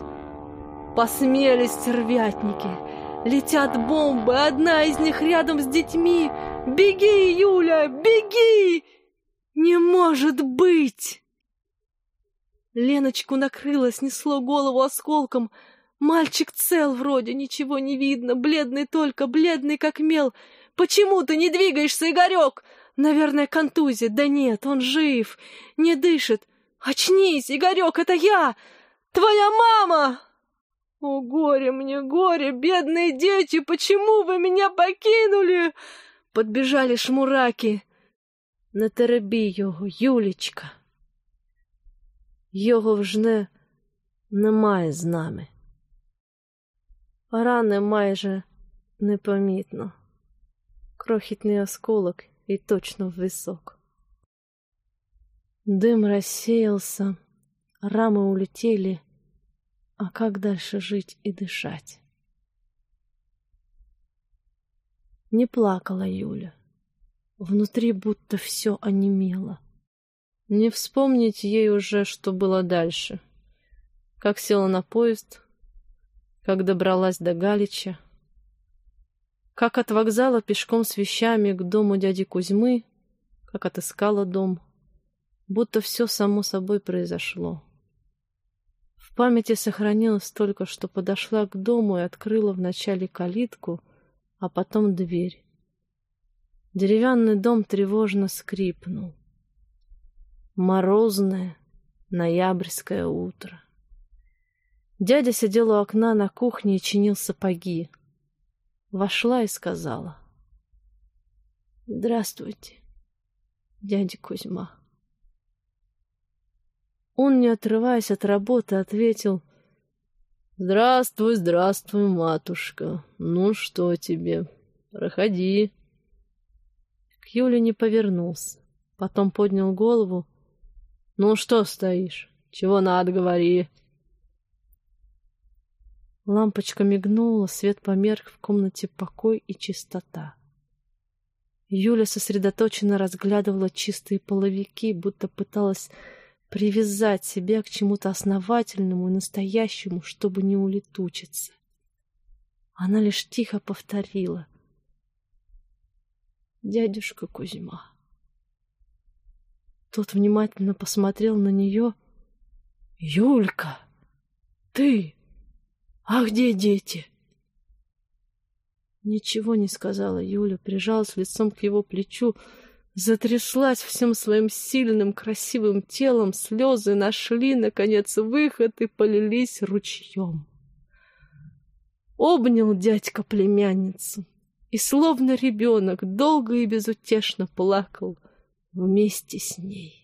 Посмели стервятники. Летят бомбы, одна из них рядом с детьми. «Беги, Юля, беги!» «Не может быть!» Леночку накрыло, снесло голову осколком. Мальчик цел вроде, ничего не видно, бледный только, бледный как мел. Почему ты не двигаешься, Игорек? Наверное, контузия. Да нет, он жив, не дышит. Очнись, Игорек, это я! Твоя мама! О, горе мне, горе, бедные дети, почему вы меня покинули? Подбежали шмураки. На терабію, Юлечка. Його вже немає з нами. Рани майже непомітно. Крохітний осколок и точно в висок. Дым рассеялся, рамы улетели, а как дальше жить и дышать? Не плакала Юля. Внутри будто все онемело. Не вспомнить ей уже, что было дальше. Как села на поезд, как добралась до Галича, как от вокзала пешком с вещами к дому дяди Кузьмы, как отыскала дом, будто все само собой произошло. В памяти сохранилось только, что подошла к дому и открыла вначале калитку, а потом дверь. Деревянный дом тревожно скрипнул. Морозное ноябрьское утро. Дядя сидел у окна на кухне и чинил сапоги. Вошла и сказала. «Здравствуйте, дядя Кузьма». Он, не отрываясь от работы, ответил. «Здравствуй, здравствуй, матушка. Ну что тебе? Проходи». К Юле не повернулся. Потом поднял голову «Ну что стоишь? Чего надо, говори». Лампочка мигнула, свет померк, в комнате покой и чистота. Юля сосредоточенно разглядывала чистые половики, будто пыталась привязать себя к чему-то основательному и настоящему, чтобы не улетучиться. Она лишь тихо повторила. «Дядюшка Кузьма». Тот внимательно посмотрел на нее. «Юлька, ты? А где дети?» Ничего не сказала Юля, прижалась лицом к его плечу, затряслась всем своим сильным, красивым телом, слезы нашли, наконец, выход и полились ручьем. Обнял дядька племянницу и, словно ребенок, долго и безутешно плакал вместе с ней.